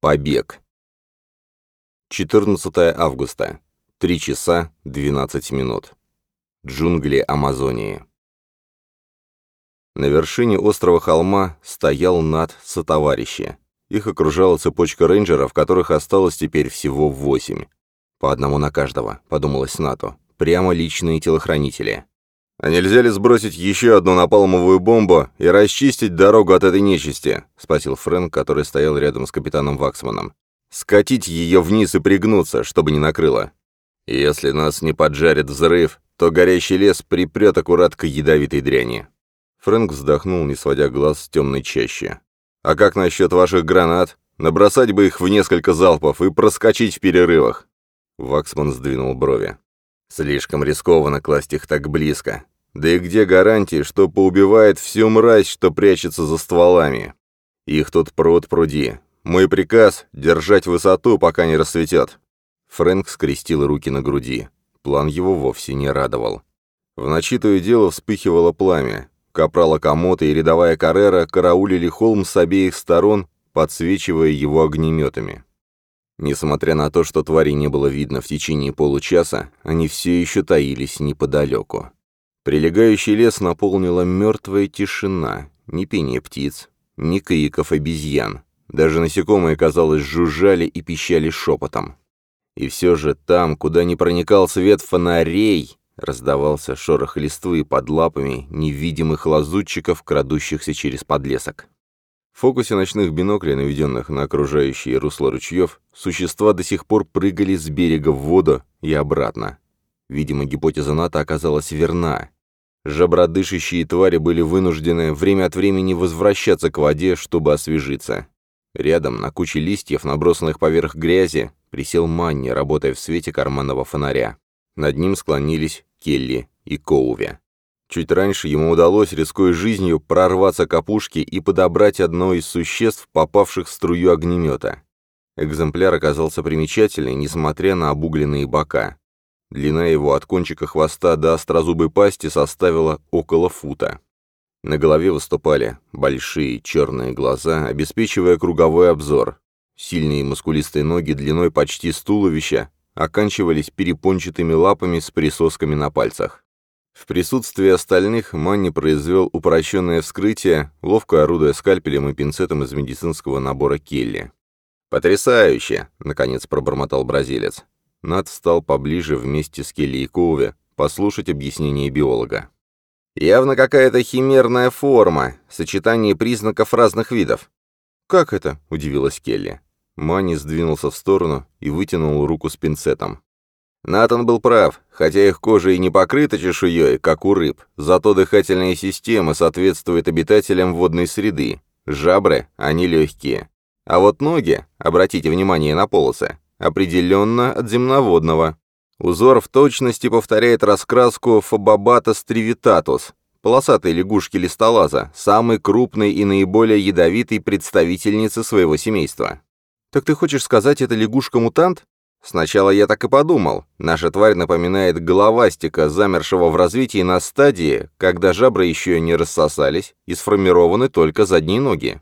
Побег. 14 августа. 3 часа 12 минут. Джунгли Амазонии. На вершине острова холма стоял Над сотоварищи. Их окружала цепочка рейнджеров, которых осталось теперь всего восемь. По одному на каждого, подумалось Нату. Прямо личные телохранители. «А нельзя ли сбросить еще одну напалмовую бомбу и расчистить дорогу от этой нечисти?» — спросил Фрэнк, который стоял рядом с капитаном Ваксманом. «Скатить ее вниз и пригнуться, чтобы не накрыло. Если нас не поджарит взрыв, то горящий лес припрет аккурат к ядовитой дряни». Фрэнк вздохнул, не сводя глаз с темной чащи. «А как насчет ваших гранат? Набросать бы их в несколько залпов и проскочить в перерывах». Ваксман сдвинул брови. Слишком рискованно класть их так близко. Да и где гарантии, что поубивает всю мразь, что прячется за стволами? Их тут пруд пруди. Мой приказ — держать высоту, пока не рассветет. Фрэнк скрестил руки на груди. План его вовсе не радовал. В ночи то и дело вспыхивало пламя. Капрал Акамото и рядовая Каррера караулили холм с обеих сторон, подсвечивая его огнеметами. Несмотря на то, что твари не было видно в течение получаса, они все еще таились неподалеку. Прилегающий лес наполнила мертвая тишина, ни пение птиц, ни криков обезьян. Даже насекомые, казалось, жужжали и пищали шепотом. И все же там, куда не проникал свет фонарей, раздавался шорох листвы под лапами невидимых лазутчиков, крадущихся через подлесок. В фокусе ночных биноклей, наведенных на окружающие русло ручьев, существа до сих пор прыгали с берега в воду и обратно. Видимо, гипотеза НАТО оказалась верна. Жабродышащие твари были вынуждены время от времени возвращаться к воде, чтобы освежиться. Рядом, на куче листьев, набросанных поверх грязи, присел Манни, работая в свете карманного фонаря. Над ним склонились Келли и Коуви. Чуть раньше ему удалось, рискуя жизнью, прорваться к опушке и подобрать одно из существ, попавших в струю огнемета. Экземпляр оказался примечательный, несмотря на обугленные бока. Длина его от кончика хвоста до острозубой пасти составила около фута. На голове выступали большие черные глаза, обеспечивая круговой обзор. Сильные мускулистые ноги длиной почти с туловища оканчивались перепончатыми лапами с присосками на пальцах. В присутствии остальных Манни произвел упрощенное вскрытие, ловко орудуя скальпелем и пинцетом из медицинского набора Келли. «Потрясающе!» — наконец пробормотал бразилец. Над встал поближе вместе с Келли и Коуви послушать объяснение биолога. «Явно какая-то химерная форма, сочетание признаков разных видов». «Как это?» — удивилась Келли. Манни сдвинулся в сторону и вытянул руку с пинцетом. Натан был прав, хотя их кожа и не покрыта чешуей, как у рыб, зато дыхательная система соответствует обитателям водной среды. Жабры, они легкие. А вот ноги, обратите внимание на полосы, определенно от земноводного. Узор в точности повторяет раскраску фабобата стривитатус, полосатой лягушки-листолаза, самой крупной и наиболее ядовитой представительницы своего семейства. «Так ты хочешь сказать, это лягушка-мутант?» Сначала я так и подумал. Наша тварь напоминает головастика, замершего в развитии на стадии, когда жабры еще не рассосались и сформированы только задние ноги.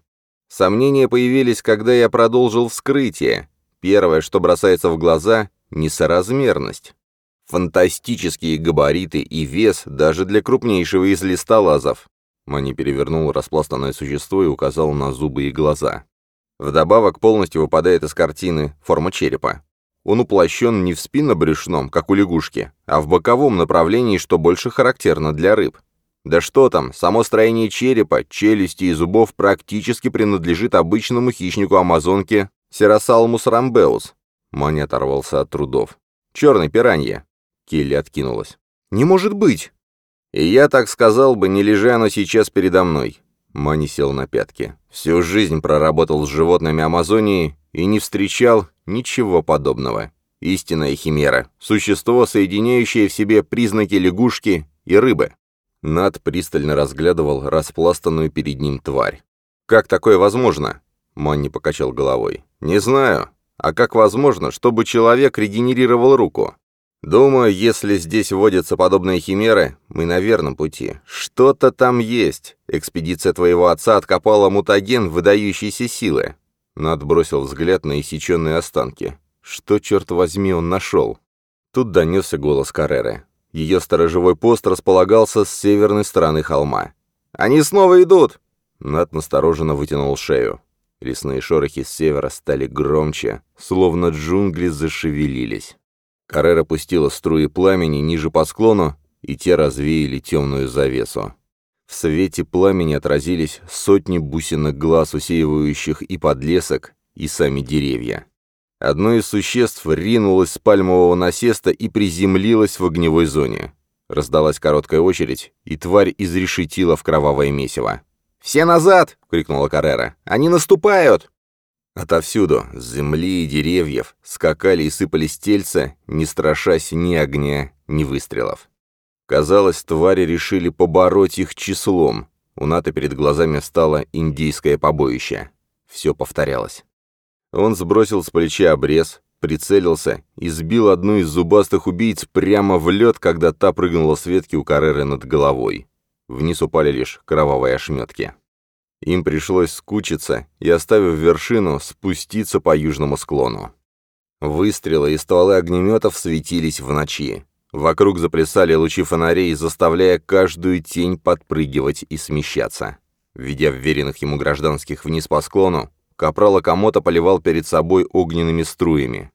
Сомнения появились, когда я продолжил вскрытие. Первое, что бросается в глаза — несоразмерность. Фантастические габариты и вес даже для крупнейшего из листолазов. Мани перевернул распластанное существо и указал на зубы и глаза. Вдобавок полностью выпадает из картины форма черепа. Он уплощен не в спинно-брюшном, как у лягушки, а в боковом направлении, что больше характерно для рыб. Да что там, само строение черепа, челюсти и зубов практически принадлежит обычному хищнику амазонки Серосалмус рамбеус. Мани оторвался от трудов. «Черный пиранья». Келли откинулась. «Не может быть!» «И я так сказал бы, не лежа оно сейчас передо мной». Мани сел на пятки. Всю жизнь проработал с животными Амазонии и не встречал ничего подобного. Истинная химера, существо, соединяющее в себе признаки лягушки и рыбы. Над пристально разглядывал распластанную перед ним тварь. «Как такое возможно?» Манни покачал головой. «Не знаю. А как возможно, чтобы человек регенерировал руку? Думаю, если здесь водятся подобные химеры, мы на верном пути. Что-то там есть. Экспедиция твоего отца откопала мутаген выдающейся силы. Над бросил взгляд на иссеченные останки. Что, черт возьми, он нашел? Тут донесся голос Карреры. Ее сторожевой пост располагался с северной стороны холма. «Они снова идут!» Над настороженно вытянул шею. Лесные шорохи с севера стали громче, словно джунгли зашевелились. Каррера пустила струи пламени ниже по склону, и те развеяли темную завесу. В свете пламени отразились сотни бусинок глаз, усеивающих и подлесок, и сами деревья. Одно из существ ринулось с пальмового насеста и приземлилось в огневой зоне. Раздалась короткая очередь, и тварь изрешетила в кровавое месиво. «Все назад!» — крикнула Каррера. «Они наступают!» Отовсюду, с земли и деревьев, скакали и сыпались тельца, не страшась ни огня, ни выстрелов. Казалось, твари решили побороть их числом. У Ната перед глазами стало индийское побоище. Все повторялось. Он сбросил с плеча обрез, прицелился и сбил одну из зубастых убийц прямо в лед, когда та прыгнула с ветки у Карреры над головой. Вниз упали лишь кровавые ошметки. Им пришлось скучиться и, оставив вершину, спуститься по южному склону. Выстрелы и стволы огнеметов светились в ночи. Вокруг заплясали лучи фонарей, заставляя каждую тень подпрыгивать и смещаться. Ведя вверенных ему гражданских вниз по склону, капрал Акамото поливал перед собой огненными струями.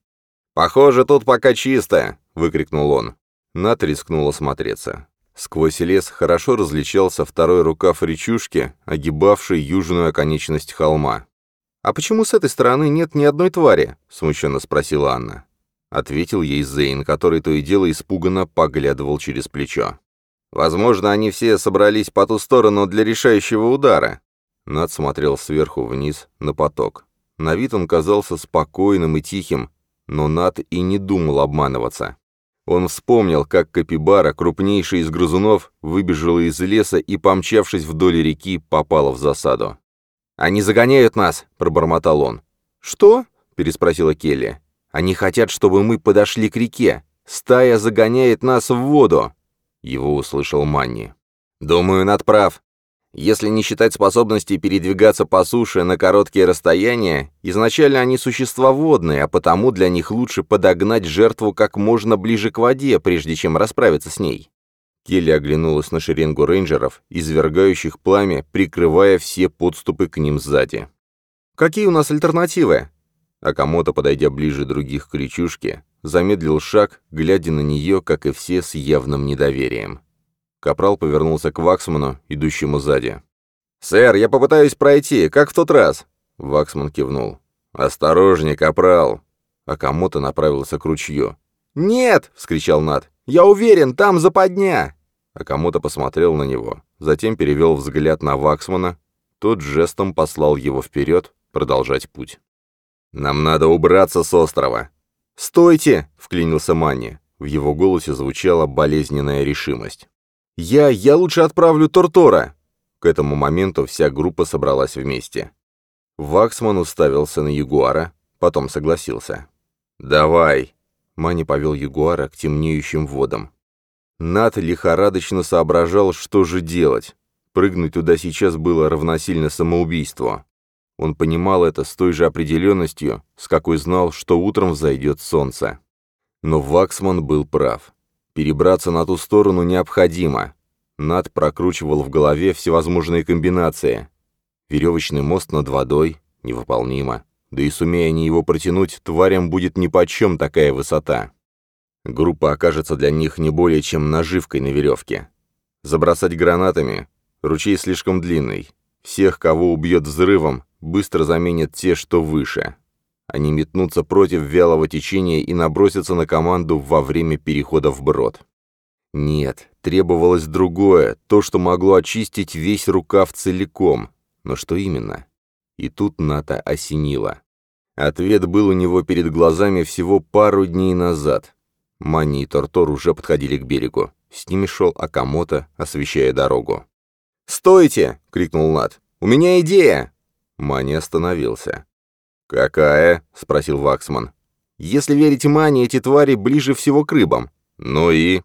«Похоже, тут пока чисто!» — выкрикнул он. Нат рискнул осмотреться. Сквозь лес хорошо различался второй рукав речушки, огибавший южную оконечность холма. «А почему с этой стороны нет ни одной твари?» — смущенно спросила Анна. Ответил ей Зейн, который то и дело испуганно поглядывал через плечо. «Возможно, они все собрались по ту сторону для решающего удара». Над смотрел сверху вниз на поток. На вид он казался спокойным и тихим, но Над и не думал обманываться. Он вспомнил, как Капибара, крупнейший из грызунов, выбежала из леса и, помчавшись вдоль реки, попала в засаду. «Они загоняют нас!» — пробормотал он. «Что?» — переспросила Келли. «Они хотят, чтобы мы подошли к реке. Стая загоняет нас в воду!» Его услышал Манни. «Думаю, над прав. Если не считать способности передвигаться по суше на короткие расстояния, изначально они существа водные, а потому для них лучше подогнать жертву как можно ближе к воде, прежде чем расправиться с ней. Келли оглянулась на шеренгу рейнджеров, извергающих пламя, прикрывая все подступы к ним сзади. «Какие у нас альтернативы?» Акамото, подойдя ближе других к речушке, замедлил шаг, глядя на нее, как и все, с явным недоверием. Капрал повернулся к Ваксману, идущему сзади. «Сэр, я попытаюсь пройти, как в тот раз!» Ваксман кивнул. «Осторожней, Капрал!» Акамото направился к ручью. «Нет!» — вскричал Нат. «Я уверен, там западня!» Акамото посмотрел на него, затем перевел взгляд на Ваксмана. Тот жестом послал его вперед продолжать путь. «Нам надо убраться с острова!» «Стойте!» — вклинился Манни. В его голосе звучала болезненная решимость. «Я... я лучше отправлю Тортора!» К этому моменту вся группа собралась вместе. Ваксман уставился на Ягуара, потом согласился. «Давай!» Мани повел Ягуара к темнеющим водам. Нат лихорадочно соображал, что же делать. Прыгнуть туда сейчас было равносильно самоубийству. Он понимал это с той же определенностью, с какой знал, что утром взойдет солнце. Но Ваксман был прав. Перебраться на ту сторону необходимо. Над прокручивал в голове всевозможные комбинации. Веревочный мост над водой — невыполнимо. Да и сумея они его протянуть, тварям будет нипочем такая высота. Группа окажется для них не более чем наживкой на веревке. Забросать гранатами — ручей слишком длинный. Всех, кого убьет взрывом, быстро заменят те, что выше. Они метнутся против вялого течения и набросятся на команду во время перехода в брод. Нет, требовалось другое, то, что могло очистить весь рукав целиком. Но что именно? И тут Ната осенила. Ответ был у него перед глазами всего пару дней назад. Мани и Тортор уже подходили к берегу. С ними шел Акамото, освещая дорогу. «Стойте!» — крикнул Нат. «У меня идея!» Мани остановился. «Какая?» — спросил Ваксман. «Если верить Мане, эти твари ближе всего к рыбам». «Ну и?»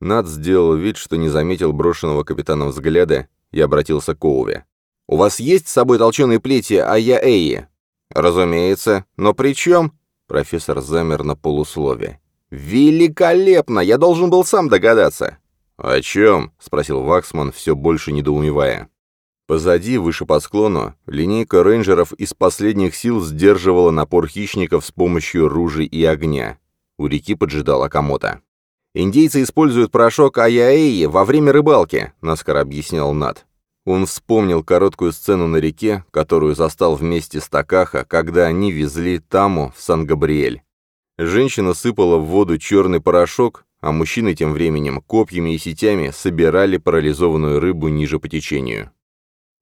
Над сделал вид, что не заметил брошенного капитаном взгляда и обратился к Оуве. «У вас есть с собой толченые плети Ая Эйи?» «Разумеется. Но при чем?» Профессор замер на полуслове. «Великолепно! Я должен был сам догадаться!» «О чем?» — спросил Ваксман, все больше недоумевая. Позади, выше по склону, линейка рейнджеров из последних сил сдерживала напор хищников с помощью ружей и огня. У реки поджидал Акамото. «Индейцы используют порошок аяэи во время рыбалки», — наскоро объяснял Над. Он вспомнил короткую сцену на реке, которую застал вместе с Такаха, когда они везли Таму в Сан-Габриэль. Женщина сыпала в воду черный порошок, а мужчины тем временем копьями и сетями собирали парализованную рыбу ниже по течению.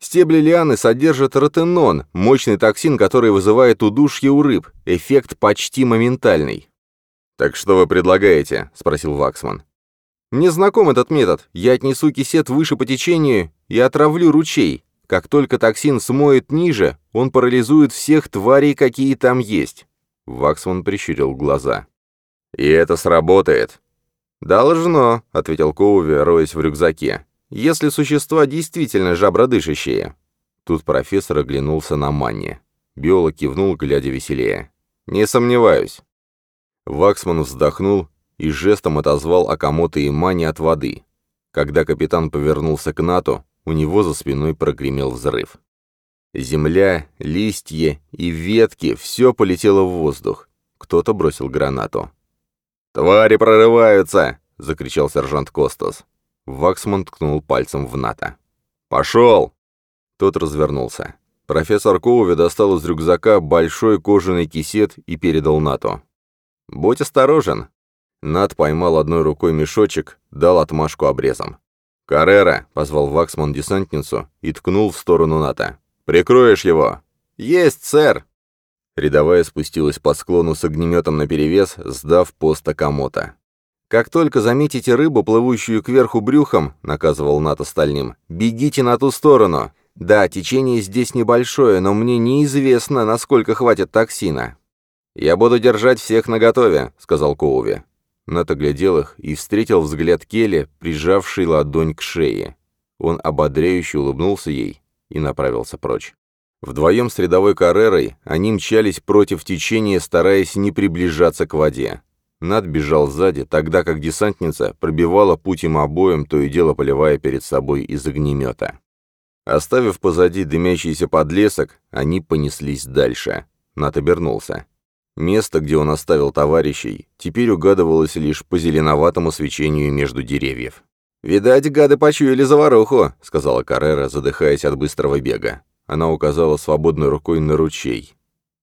Стебли лианы содержат ротенон, мощный токсин, который вызывает удушье у рыб. Эффект почти моментальный. «Так что вы предлагаете?» — спросил Ваксман. «Мне знаком этот метод. Я отнесу кисет выше по течению и отравлю ручей. Как только токсин смоет ниже, он парализует всех тварей, какие там есть». Ваксман прищурил глаза. «И это сработает?» «Должно», — ответил Коуви, роясь в рюкзаке если существа действительно жабродышащие. Тут профессор оглянулся на Манни. Биолог кивнул, глядя веселее. «Не сомневаюсь». Ваксман вздохнул и жестом отозвал Акамото и Мани от воды. Когда капитан повернулся к НАТО, у него за спиной прогремел взрыв. Земля, листья и ветки — все полетело в воздух. Кто-то бросил гранату. «Твари прорываются!» — закричал сержант Костас. Ваксман ткнул пальцем в НАТО. «Пошел!» Тот развернулся. Профессор Коуви достал из рюкзака большой кожаный кисет и передал НАТО. «Будь осторожен!» Нат поймал одной рукой мешочек, дал отмашку обрезом. «Каррера!» — позвал Ваксман десантницу и ткнул в сторону НАТО. «Прикроешь его!» «Есть, сэр!» Рядовая спустилась по склону с огнеметом наперевес, сдав пост Акамото. «Как только заметите рыбу, плывущую кверху брюхом», — наказывал Нат остальным, — «бегите на ту сторону. Да, течение здесь небольшое, но мне неизвестно, насколько хватит токсина». «Я буду держать всех наготове», — сказал Коуви. Нат оглядел их и встретил взгляд Келли, прижавший ладонь к шее. Он ободряюще улыбнулся ей и направился прочь. Вдвоем с рядовой Каррерой они мчались против течения, стараясь не приближаться к воде. Над бежал сзади, тогда как десантница пробивала путь им обоим, то и дело поливая перед собой из огнемета. Оставив позади дымящийся подлесок, они понеслись дальше. Над обернулся. Место, где он оставил товарищей, теперь угадывалось лишь по зеленоватому свечению между деревьев. «Видать, гады почуяли заваруху», — сказала Каррера, задыхаясь от быстрого бега. Она указала свободной рукой на ручей.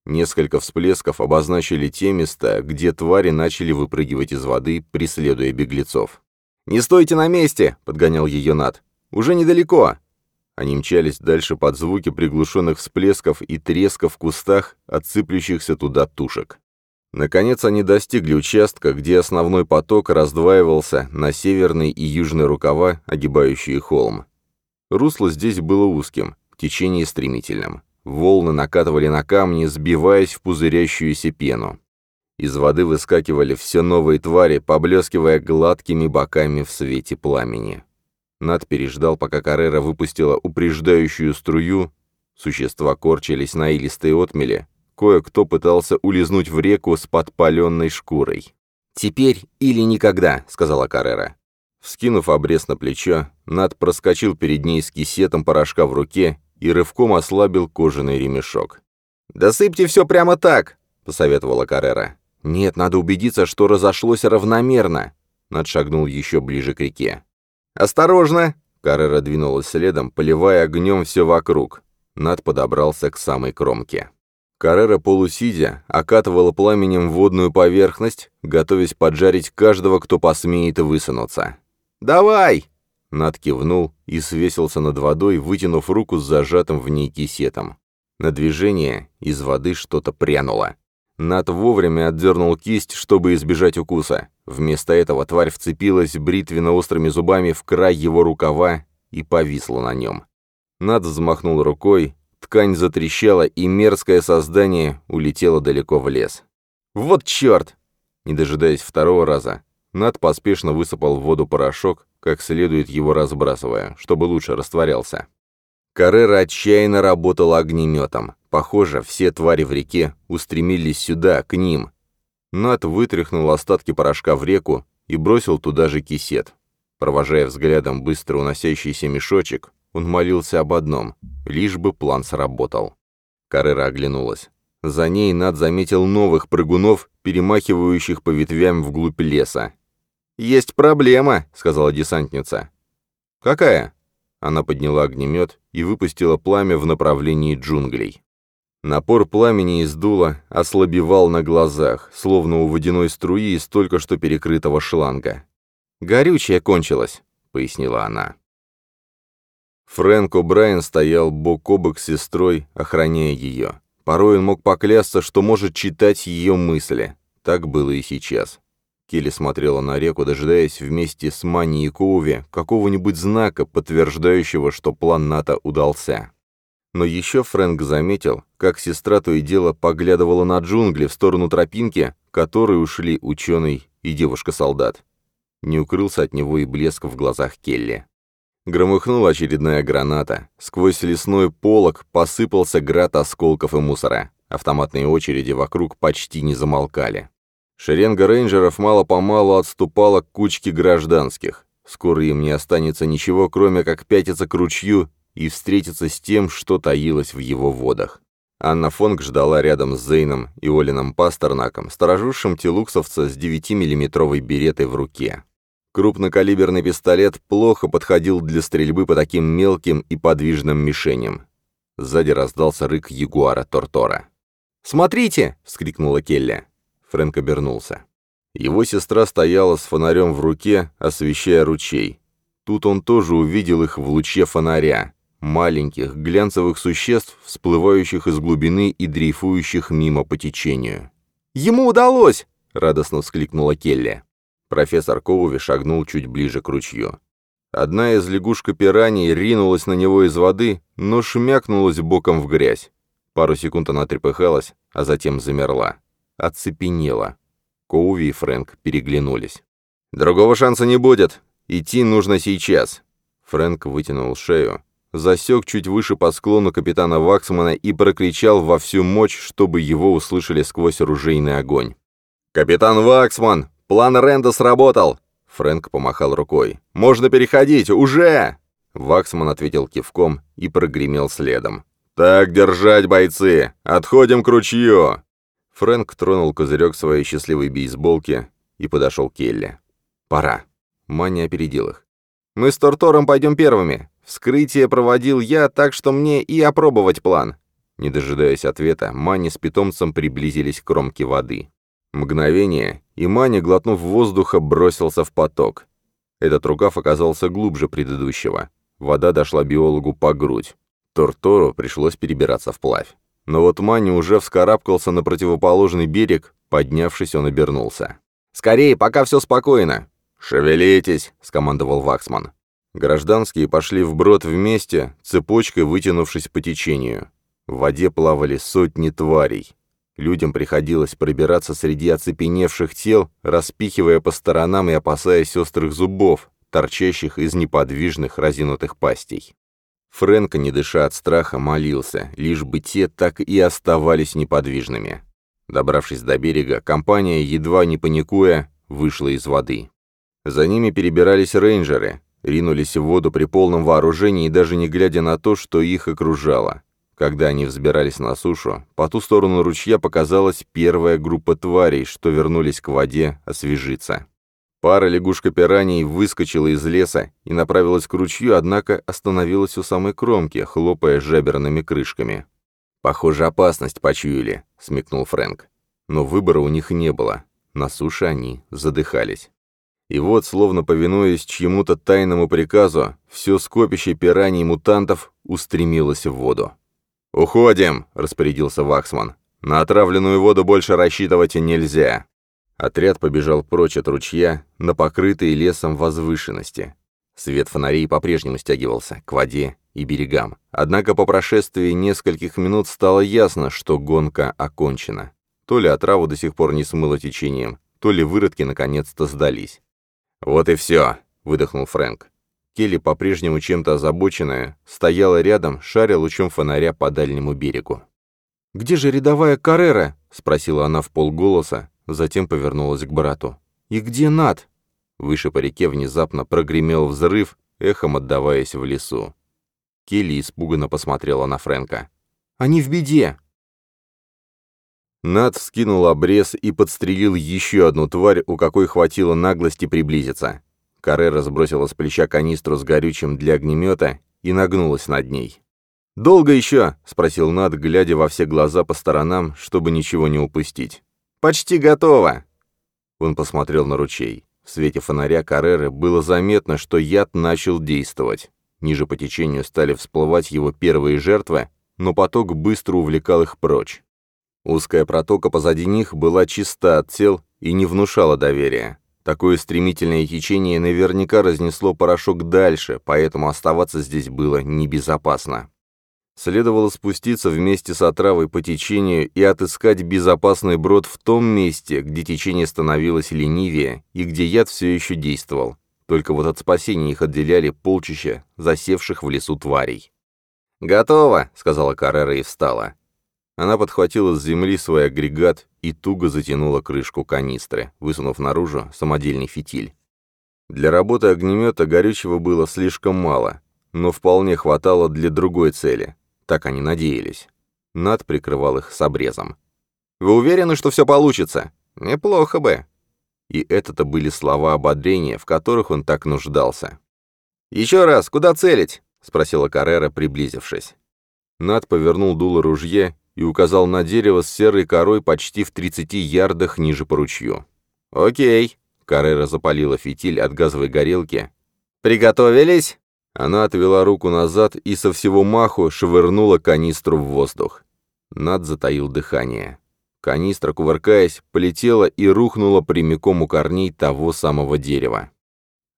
Несколько всплесков обозначили те места, где твари начали выпрыгивать из воды, преследуя беглецов. «Не стойте на месте!» — подгонял ее Над. «Уже недалеко!» Они мчались дальше под звуки приглушенных всплесков и треска в кустах, отсыплющихся туда тушек. Наконец они достигли участка, где основной поток раздваивался на северный и южный рукава, огибающие холм. Русло здесь было узким, течение стремительным. Волны накатывали на камни, сбиваясь в пузырящуюся пену. Из воды выскакивали все новые твари, поблескивая гладкими боками в свете пламени. Над переждал, пока Каррера выпустила упреждающую струю. Существа корчились на илистой отмеле. Кое-кто пытался улизнуть в реку с подпаленной шкурой. «Теперь или никогда», — сказала Каррера. Вскинув обрез на плечо, Над проскочил перед ней с кисетом порошка в руке и рывком ослабил кожаный ремешок. «Досыпьте все прямо так!» — посоветовала Каррера. «Нет, надо убедиться, что разошлось равномерно!» Над шагнул еще ближе к реке. «Осторожно!» Каррера двинулась следом, поливая огнем все вокруг. Над подобрался к самой кромке. Каррера полусидя окатывала пламенем водную поверхность, готовясь поджарить каждого, кто посмеет высунуться. «Давай!» Над кивнул и свесился над водой, вытянув руку с зажатым в ней кисетом. На движение из воды что-то прянуло. Над вовремя отдернул кисть, чтобы избежать укуса. Вместо этого тварь вцепилась бритвенно-острыми зубами в край его рукава и повисла на нем. Над взмахнул рукой, ткань затрещала, и мерзкое создание улетело далеко в лес. «Вот черт!» Не дожидаясь второго раза, Над поспешно высыпал в воду порошок, как следует его разбрасывая, чтобы лучше растворялся. Каррера отчаянно работала огнеметом. Похоже, все твари в реке устремились сюда, к ним. Нат вытряхнул остатки порошка в реку и бросил туда же кисет. Провожая взглядом быстро уносящийся мешочек, он молился об одном — лишь бы план сработал. Каррера оглянулась. За ней Над заметил новых прыгунов, перемахивающих по ветвям вглубь леса. «Есть проблема», — сказала десантница. «Какая?» Она подняла огнемет и выпустила пламя в направлении джунглей. Напор пламени из дула ослабевал на глазах, словно у водяной струи из только что перекрытого шланга. «Горючее кончилось», — пояснила она. Фрэнк О'Брайен стоял бок о бок с сестрой, охраняя ее. Порой он мог поклясться, что может читать ее мысли. Так было и сейчас. Келли смотрела на реку, дожидаясь вместе с Манни и Коуви какого-нибудь знака, подтверждающего, что план НАТО удался. Но еще Фрэнк заметил, как сестра то и дело поглядывала на джунгли в сторону тропинки, которой ушли ученый и девушка-солдат. Не укрылся от него и блеск в глазах Келли. Громыхнула очередная граната. Сквозь лесной полог посыпался град осколков и мусора. Автоматные очереди вокруг почти не замолкали. Шеренга рейнджеров мало-помалу отступала к кучке гражданских. Скоро им не останется ничего, кроме как пятиться к ручью и встретиться с тем, что таилось в его водах. Анна Фонг ждала рядом с Зейном и Олином Пастернаком, сторожившим телуксовца с 9-миллиметровой беретой в руке. Крупнокалиберный пистолет плохо подходил для стрельбы по таким мелким и подвижным мишеням. Сзади раздался рык ягуара Тортора. «Смотрите!» — вскрикнула Келли. Фрэнк обернулся. Его сестра стояла с фонарем в руке, освещая ручей. Тут он тоже увидел их в луче фонаря. Маленьких, глянцевых существ, всплывающих из глубины и дрейфующих мимо по течению. «Ему удалось!» — радостно вскликнула Келли. Профессор Коуви шагнул чуть ближе к ручью. Одна из лягушка-пираний ринулась на него из воды, но шмякнулась боком в грязь. Пару секунд она трепыхалась, а затем замерла оцепенела. Коуви и Фрэнк переглянулись. «Другого шанса не будет. Идти нужно сейчас». Фрэнк вытянул шею, засек чуть выше по склону капитана Ваксмана и прокричал во всю мощь, чтобы его услышали сквозь оружейный огонь. «Капитан Ваксман! План Ренда сработал!» Фрэнк помахал рукой. «Можно переходить! Уже!» Ваксман ответил кивком и прогремел следом. «Так держать, бойцы! Отходим к ручью!» Фрэнк тронул козырек своей счастливой бейсболки и подошел к Келли. «Пора». Манни опередил их. «Мы с Тортором пойдем первыми. Вскрытие проводил я, так что мне и опробовать план». Не дожидаясь ответа, Манни с питомцем приблизились к кромке воды. Мгновение, и Манни, глотнув воздуха, бросился в поток. Этот рукав оказался глубже предыдущего. Вода дошла биологу по грудь. Тортору пришлось перебираться вплавь. Но вот Мани уже вскарабкался на противоположный берег, поднявшись, он обернулся. «Скорее, пока все спокойно!» «Шевелитесь!» — скомандовал Ваксман. Гражданские пошли вброд вместе, цепочкой вытянувшись по течению. В воде плавали сотни тварей. Людям приходилось пробираться среди оцепеневших тел, распихивая по сторонам и опасаясь острых зубов, торчащих из неподвижных разинутых пастей. Фрэнко, не дыша от страха, молился, лишь бы те так и оставались неподвижными. Добравшись до берега, компания, едва не паникуя, вышла из воды. За ними перебирались рейнджеры, ринулись в воду при полном вооружении даже не глядя на то, что их окружало. Когда они взбирались на сушу, по ту сторону ручья показалась первая группа тварей, что вернулись к воде освежиться. Пара лягушка-пираний выскочила из леса и направилась к ручью, однако остановилась у самой кромки, хлопая жаберными крышками. «Похоже, опасность почуяли», — смекнул Фрэнк. Но выбора у них не было. На суше они задыхались. И вот, словно повинуясь чьему-то тайному приказу, все скопище пираний-мутантов устремилось в воду. «Уходим!» — распорядился Ваксман. «На отравленную воду больше рассчитывать нельзя!» Отряд побежал прочь от ручья на покрытые лесом возвышенности. Свет фонарей по-прежнему стягивался к воде и берегам. Однако по прошествии нескольких минут стало ясно, что гонка окончена. То ли отраву до сих пор не смыло течением, то ли выродки наконец-то сдались. «Вот и все», — выдохнул Фрэнк. Келли, по-прежнему чем-то озабоченная, стояла рядом, шаря лучом фонаря по дальнему берегу. «Где же рядовая Каррера?» — спросила она в полголоса, затем повернулась к брату. «И где Над?» Выше по реке внезапно прогремел взрыв, эхом отдаваясь в лесу. Келли испуганно посмотрела на Фрэнка. «Они в беде!» Над вскинул обрез и подстрелил еще одну тварь, у какой хватило наглости приблизиться. Каррера сбросила с плеча канистру с горючим для огнемета и нагнулась над ней. «Долго еще?» — спросил Над, глядя во все глаза по сторонам, чтобы ничего не упустить. «Почти готово!» Он посмотрел на ручей. В свете фонаря Карреры было заметно, что яд начал действовать. Ниже по течению стали всплывать его первые жертвы, но поток быстро увлекал их прочь. Узкая протока позади них была чиста от тел и не внушала доверия. Такое стремительное течение наверняка разнесло порошок дальше, поэтому оставаться здесь было небезопасно. Следовало спуститься вместе с отравой по течению и отыскать безопасный брод в том месте, где течение становилось ленивее и где яд все еще действовал. Только вот от спасения их отделяли полчища засевших в лесу тварей. «Готово», — сказала Каррера и встала. Она подхватила с земли свой агрегат и туго затянула крышку канистры, высунув наружу самодельный фитиль. Для работы огнемета горючего было слишком мало, но вполне хватало для другой цели. Так они надеялись. Над прикрывал их с обрезом. «Вы уверены, что все получится? Неплохо бы». И это-то были слова ободрения, в которых он так нуждался. «Еще раз, куда целить?» — спросила Каррера, приблизившись. Над повернул дуло ружья и указал на дерево с серой корой почти в 30 ярдах ниже по ручью. «Окей», — Каррера запалила фитиль от газовой горелки. «Приготовились?» Она отвела руку назад и со всего маху швырнула канистру в воздух. Над затаил дыхание. Канистра, кувыркаясь, полетела и рухнула прямиком у корней того самого дерева.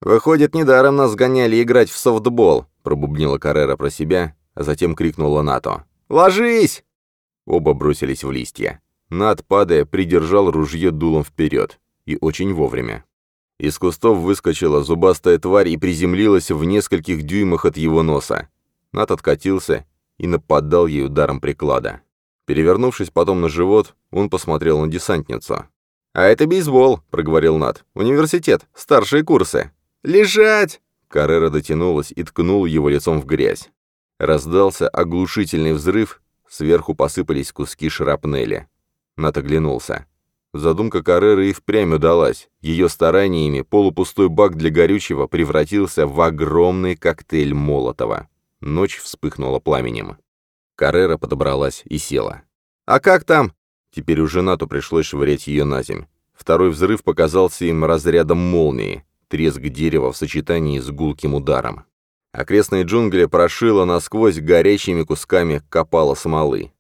«Выходит, недаром нас гоняли играть в софтбол», — пробубнила Каррера про себя, а затем крикнула Нато. «Ложись!» Оба бросились в листья. Над, падая, придержал ружье дулом вперед. И очень вовремя. Из кустов выскочила зубастая тварь и приземлилась в нескольких дюймах от его носа. Над откатился и нападал ей ударом приклада. Перевернувшись потом на живот, он посмотрел на десантницу. «А это бейсбол», — проговорил Над. «Университет, старшие курсы». «Лежать!» Каррера дотянулась и ткнула его лицом в грязь. Раздался оглушительный взрыв, Сверху посыпались куски шрапнели. Нат оглянулся. Задумка Карреры и впрямь удалась. Ее стараниями полупустой бак для горючего превратился в огромный коктейль Молотова. Ночь вспыхнула пламенем. Каррера подобралась и села. «А как там?» Теперь уже Нату пришлось швырять ее на земь. Второй взрыв показался им разрядом молнии, треск дерева в сочетании с гулким ударом. Окрестные джунгли прошило насквозь горячими кусками копала смолы.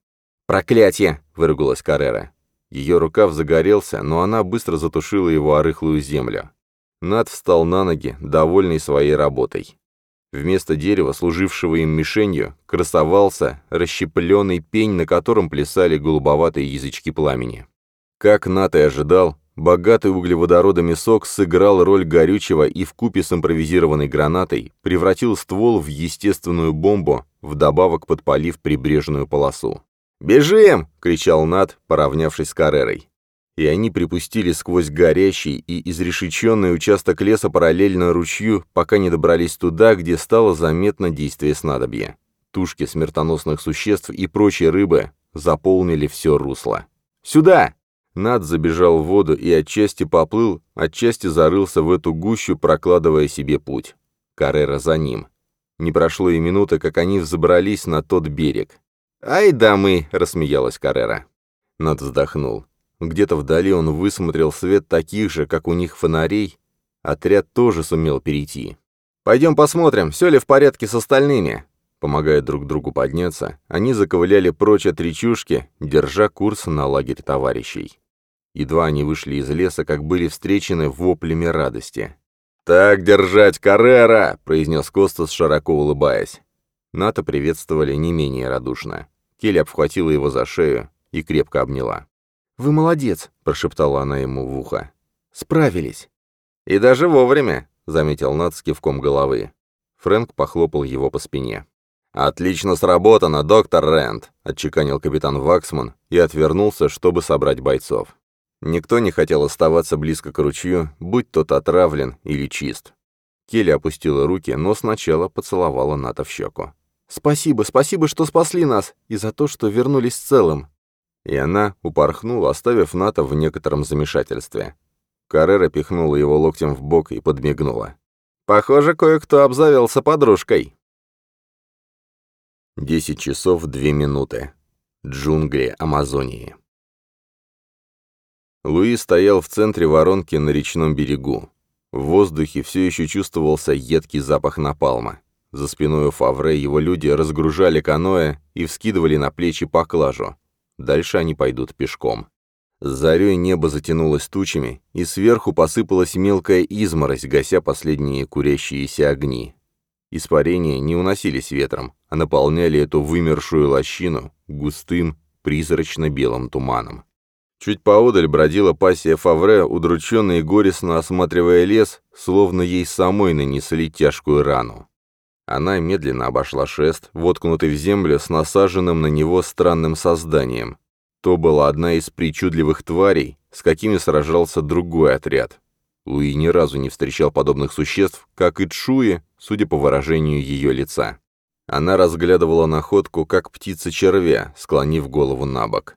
«Проклятье!» — выругалась Каррера. Ее рукав загорелся, но она быстро затушила его о рыхлую землю. Над встал на ноги, довольный своей работой. Вместо дерева, служившего им мишенью, красовался расщепленный пень, на котором плясали голубоватые язычки пламени. Как Нат и ожидал, Богатый углеводородами сок сыграл роль горючего и в купе с импровизированной гранатой превратил ствол в естественную бомбу, вдобавок подпалив прибрежную полосу. «Бежим!» — кричал Над, поравнявшись с Каррерой. И они припустили сквозь горящий и изрешеченный участок леса параллельно ручью, пока не добрались туда, где стало заметно действие снадобья. Тушки смертоносных существ и прочие рыбы заполнили все русло. «Сюда!» Над забежал в воду и отчасти поплыл, отчасти зарылся в эту гущу, прокладывая себе путь. Каррера за ним. Не прошло и минуты, как они взобрались на тот берег. «Ай да мы!» — рассмеялась Каррера. Над вздохнул. Где-то вдали он высмотрел свет таких же, как у них фонарей. Отряд тоже сумел перейти. «Пойдем посмотрим, все ли в порядке с остальными». Помогая друг другу подняться, они заковыляли прочь от речушки, держа курс на лагерь товарищей. Едва они вышли из леса, как были встречены воплями радости. «Так держать, Каррера!» — произнес Костас, широко улыбаясь. Ната приветствовали не менее радушно. Келли обхватила его за шею и крепко обняла. «Вы молодец!» — прошептала она ему в ухо. «Справились!» «И даже вовремя!» — заметил Нат с кивком головы. Фрэнк похлопал его по спине. «Отлично сработано, доктор Рэнд», — отчеканил капитан Ваксман и отвернулся, чтобы собрать бойцов. Никто не хотел оставаться близко к ручью, будь тот отравлен или чист. Келли опустила руки, но сначала поцеловала Ната в щеку. «Спасибо, спасибо, что спасли нас, и за то, что вернулись целым». И она упорхнула, оставив Ната в некотором замешательстве. Каррера пихнула его локтем в бок и подмигнула. «Похоже, кое-кто обзавелся подружкой». Десять часов две минуты. Джунгли Амазонии. Луи стоял в центре воронки на речном берегу. В воздухе все еще чувствовался едкий запах напалма. За спиной у Фавре его люди разгружали каноэ и вскидывали на плечи поклажу. Дальше они пойдут пешком. С зарей небо затянулось тучами, и сверху посыпалась мелкая изморозь, гася последние курящиеся огни. Испарения не уносились ветром, а наполняли эту вымершую лощину густым, призрачно-белым туманом. Чуть поодаль бродила пассия Фавре, удрученная и горестно осматривая лес, словно ей самой нанесли тяжкую рану. Она медленно обошла шест, воткнутый в землю с насаженным на него странным созданием. То была одна из причудливых тварей, с какими сражался другой отряд. Луи ни разу не встречал подобных существ, как и Чуи, судя по выражению ее лица. Она разглядывала находку, как птица-червя, склонив голову на бок.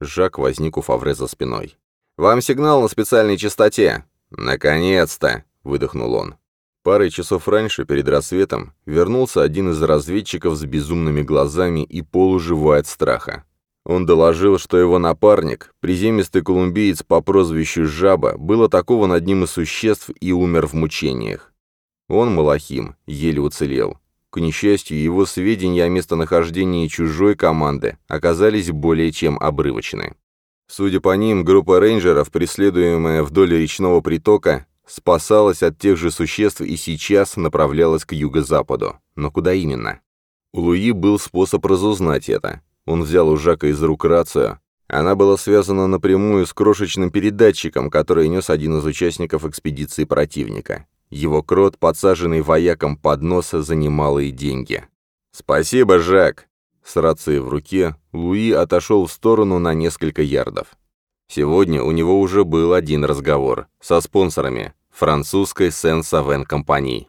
Жак возник у Фавре за спиной. «Вам сигнал на специальной частоте!» «Наконец-то!» — выдохнул он. Парой часов раньше, перед рассветом, вернулся один из разведчиков с безумными глазами и полуживой от страха. Он доложил, что его напарник, приземистый колумбиец по прозвищу Жаба, был атакован одним из существ и умер в мучениях. Он, Малахим, еле уцелел. К несчастью, его сведения о местонахождении чужой команды оказались более чем обрывочны. Судя по ним, группа рейнджеров, преследуемая вдоль речного притока, спасалась от тех же существ и сейчас направлялась к юго-западу. Но куда именно? У Луи был способ разузнать это. Он взял у Жака из рук рацию. Она была связана напрямую с крошечным передатчиком, который нес один из участников экспедиции противника. Его крот, подсаженный вояком под нос за немалые деньги. «Спасибо, Жак!» С рацией в руке Луи отошел в сторону на несколько ярдов. Сегодня у него уже был один разговор со спонсорами французской Сен-Савен компании.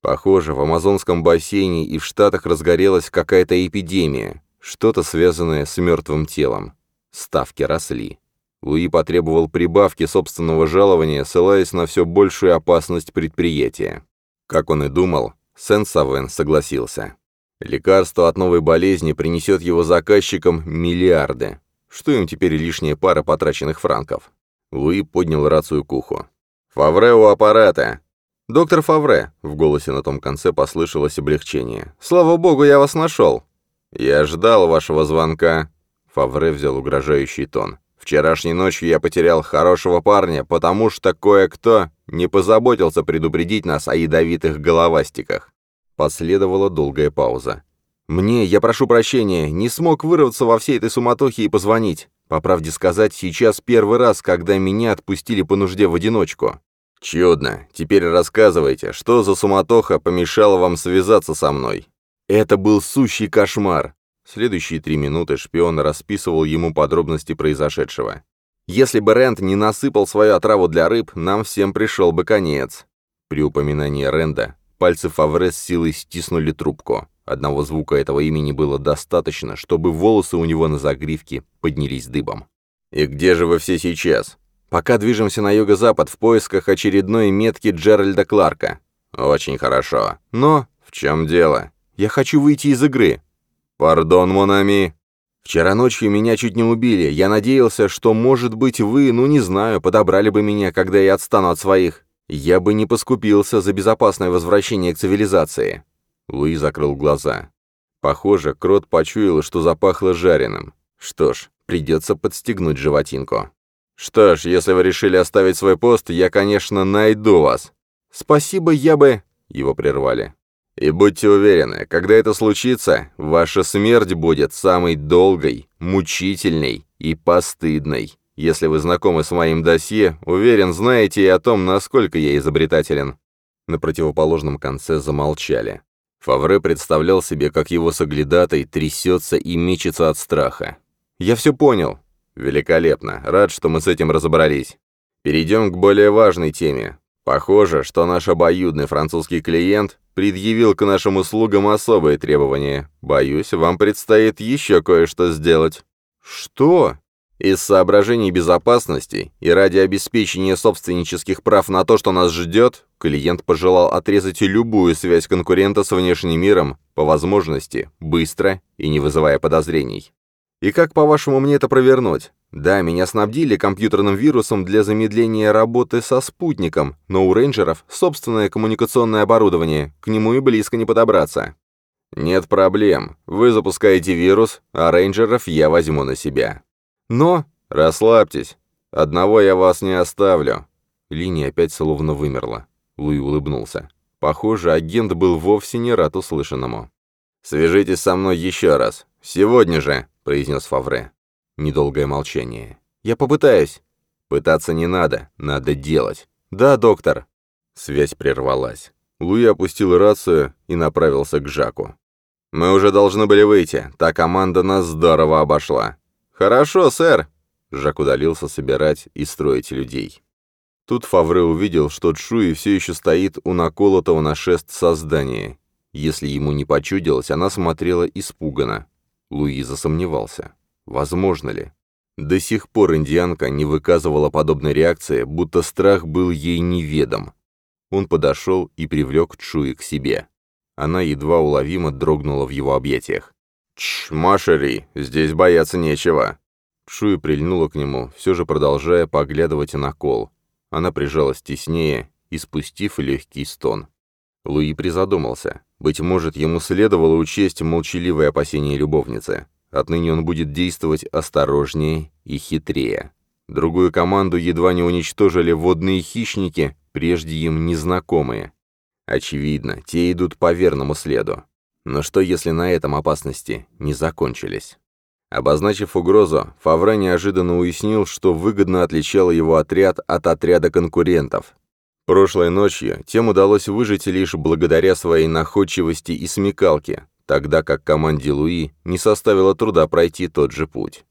Похоже, в Амазонском бассейне и в Штатах разгорелась какая-то эпидемия, что-то связанное с мертвым телом. Ставки росли. Луи потребовал прибавки собственного жалования, ссылаясь на все большую опасность предприятия. Как он и думал, Сен-Савен согласился. Лекарство от новой болезни принесет его заказчикам миллиарды. Что им теперь лишняя пара потраченных франков? Луи поднял рацию к уху. «Фавре у аппарата!» «Доктор Фавре», — в голосе на том конце послышалось облегчение. «Слава богу, я вас нашел!» «Я ждал вашего звонка», — Фавре взял угрожающий тон. Вчерашней ночью я потерял хорошего парня, потому что кое-кто не позаботился предупредить нас о ядовитых головастиках. Последовала долгая пауза. «Мне, я прошу прощения, не смог вырваться во всей этой суматохе и позвонить. По правде сказать, сейчас первый раз, когда меня отпустили по нужде в одиночку». «Чудно. Теперь рассказывайте, что за суматоха помешала вам связаться со мной?» «Это был сущий кошмар. Следующие три минуты шпион расписывал ему подробности произошедшего. «Если бы Рэнд не насыпал свою отраву для рыб, нам всем пришел бы конец». При упоминании Ренда пальцы Фавре с силой стиснули трубку. Одного звука этого имени было достаточно, чтобы волосы у него на загривке поднялись дыбом. «И где же вы все сейчас?» «Пока движемся на юго-запад в поисках очередной метки Джеральда Кларка». «Очень хорошо. Но в чем дело?» «Я хочу выйти из игры. «Пардон, Монами». «Вчера ночью меня чуть не убили. Я надеялся, что, может быть, вы, ну не знаю, подобрали бы меня, когда я отстану от своих. Я бы не поскупился за безопасное возвращение к цивилизации». Луи закрыл глаза. Похоже, крот почуял, что запахло жареным. Что ж, придется подстегнуть животинку. «Что ж, если вы решили оставить свой пост, я, конечно, найду вас». «Спасибо, я бы...» Его прервали. И будьте уверены, когда это случится, ваша смерть будет самой долгой, мучительной и постыдной. Если вы знакомы с моим досье, уверен, знаете и о том, насколько я изобретателен. На противоположном конце замолчали. Фавре представлял себе, как его соглядатай трясется и мечется от страха. «Я все понял». «Великолепно. Рад, что мы с этим разобрались. Перейдем к более важной теме. Похоже, что наш обоюдный французский клиент предъявил к нашим услугам особые требования. Боюсь, вам предстоит еще кое-что сделать». «Что?» Из соображений безопасности и ради обеспечения собственнических прав на то, что нас ждет, клиент пожелал отрезать любую связь конкурента с внешним миром, по возможности, быстро и не вызывая подозрений. И как, по-вашему, мне это провернуть? Да, меня снабдили компьютерным вирусом для замедления работы со спутником, но у рейнджеров собственное коммуникационное оборудование, к нему и близко не подобраться. Нет проблем. Вы запускаете вирус, а рейнджеров я возьму на себя. Но... Расслабьтесь. Одного я вас не оставлю. Линия опять словно вымерла. Луи улыбнулся. Похоже, агент был вовсе не рад услышанному. «Свяжитесь со мной еще раз. Сегодня же», — произнес Фавре. Недолгое молчание. «Я попытаюсь». «Пытаться не надо, надо делать». «Да, доктор». Связь прервалась. Луи опустил рацию и направился к Жаку. «Мы уже должны были выйти. Та команда нас здорово обошла. «Хорошо, сэр!» Жак удалился собирать и строить людей. Тут Фавре увидел, что Чуи все еще стоит у наколотого на шест создания. Если ему не почудилось, она смотрела испуганно. Луи засомневался. Возможно ли? До сих пор индианка не выказывала подобной реакции, будто страх был ей неведом. Он подошел и привлек Чуи к себе. Она едва уловимо дрогнула в его объятиях. «Тш, Машери, здесь бояться нечего». Шуи прильнула к нему, все же продолжая поглядывать на кол. Она прижалась теснее, испустив легкий стон. Луи призадумался. Быть может, ему следовало учесть молчаливые опасения любовницы. Отныне он будет действовать осторожнее и хитрее. Другую команду едва не уничтожили водные хищники, прежде им незнакомые. Очевидно, те идут по верному следу. Но что, если на этом опасности не закончились? Обозначив угрозу, Фавра неожиданно уяснил, что выгодно отличал его отряд от отряда конкурентов. Прошлой ночью тем удалось выжить лишь благодаря своей находчивости и смекалке, тогда как команде Луи не составило труда пройти тот же путь.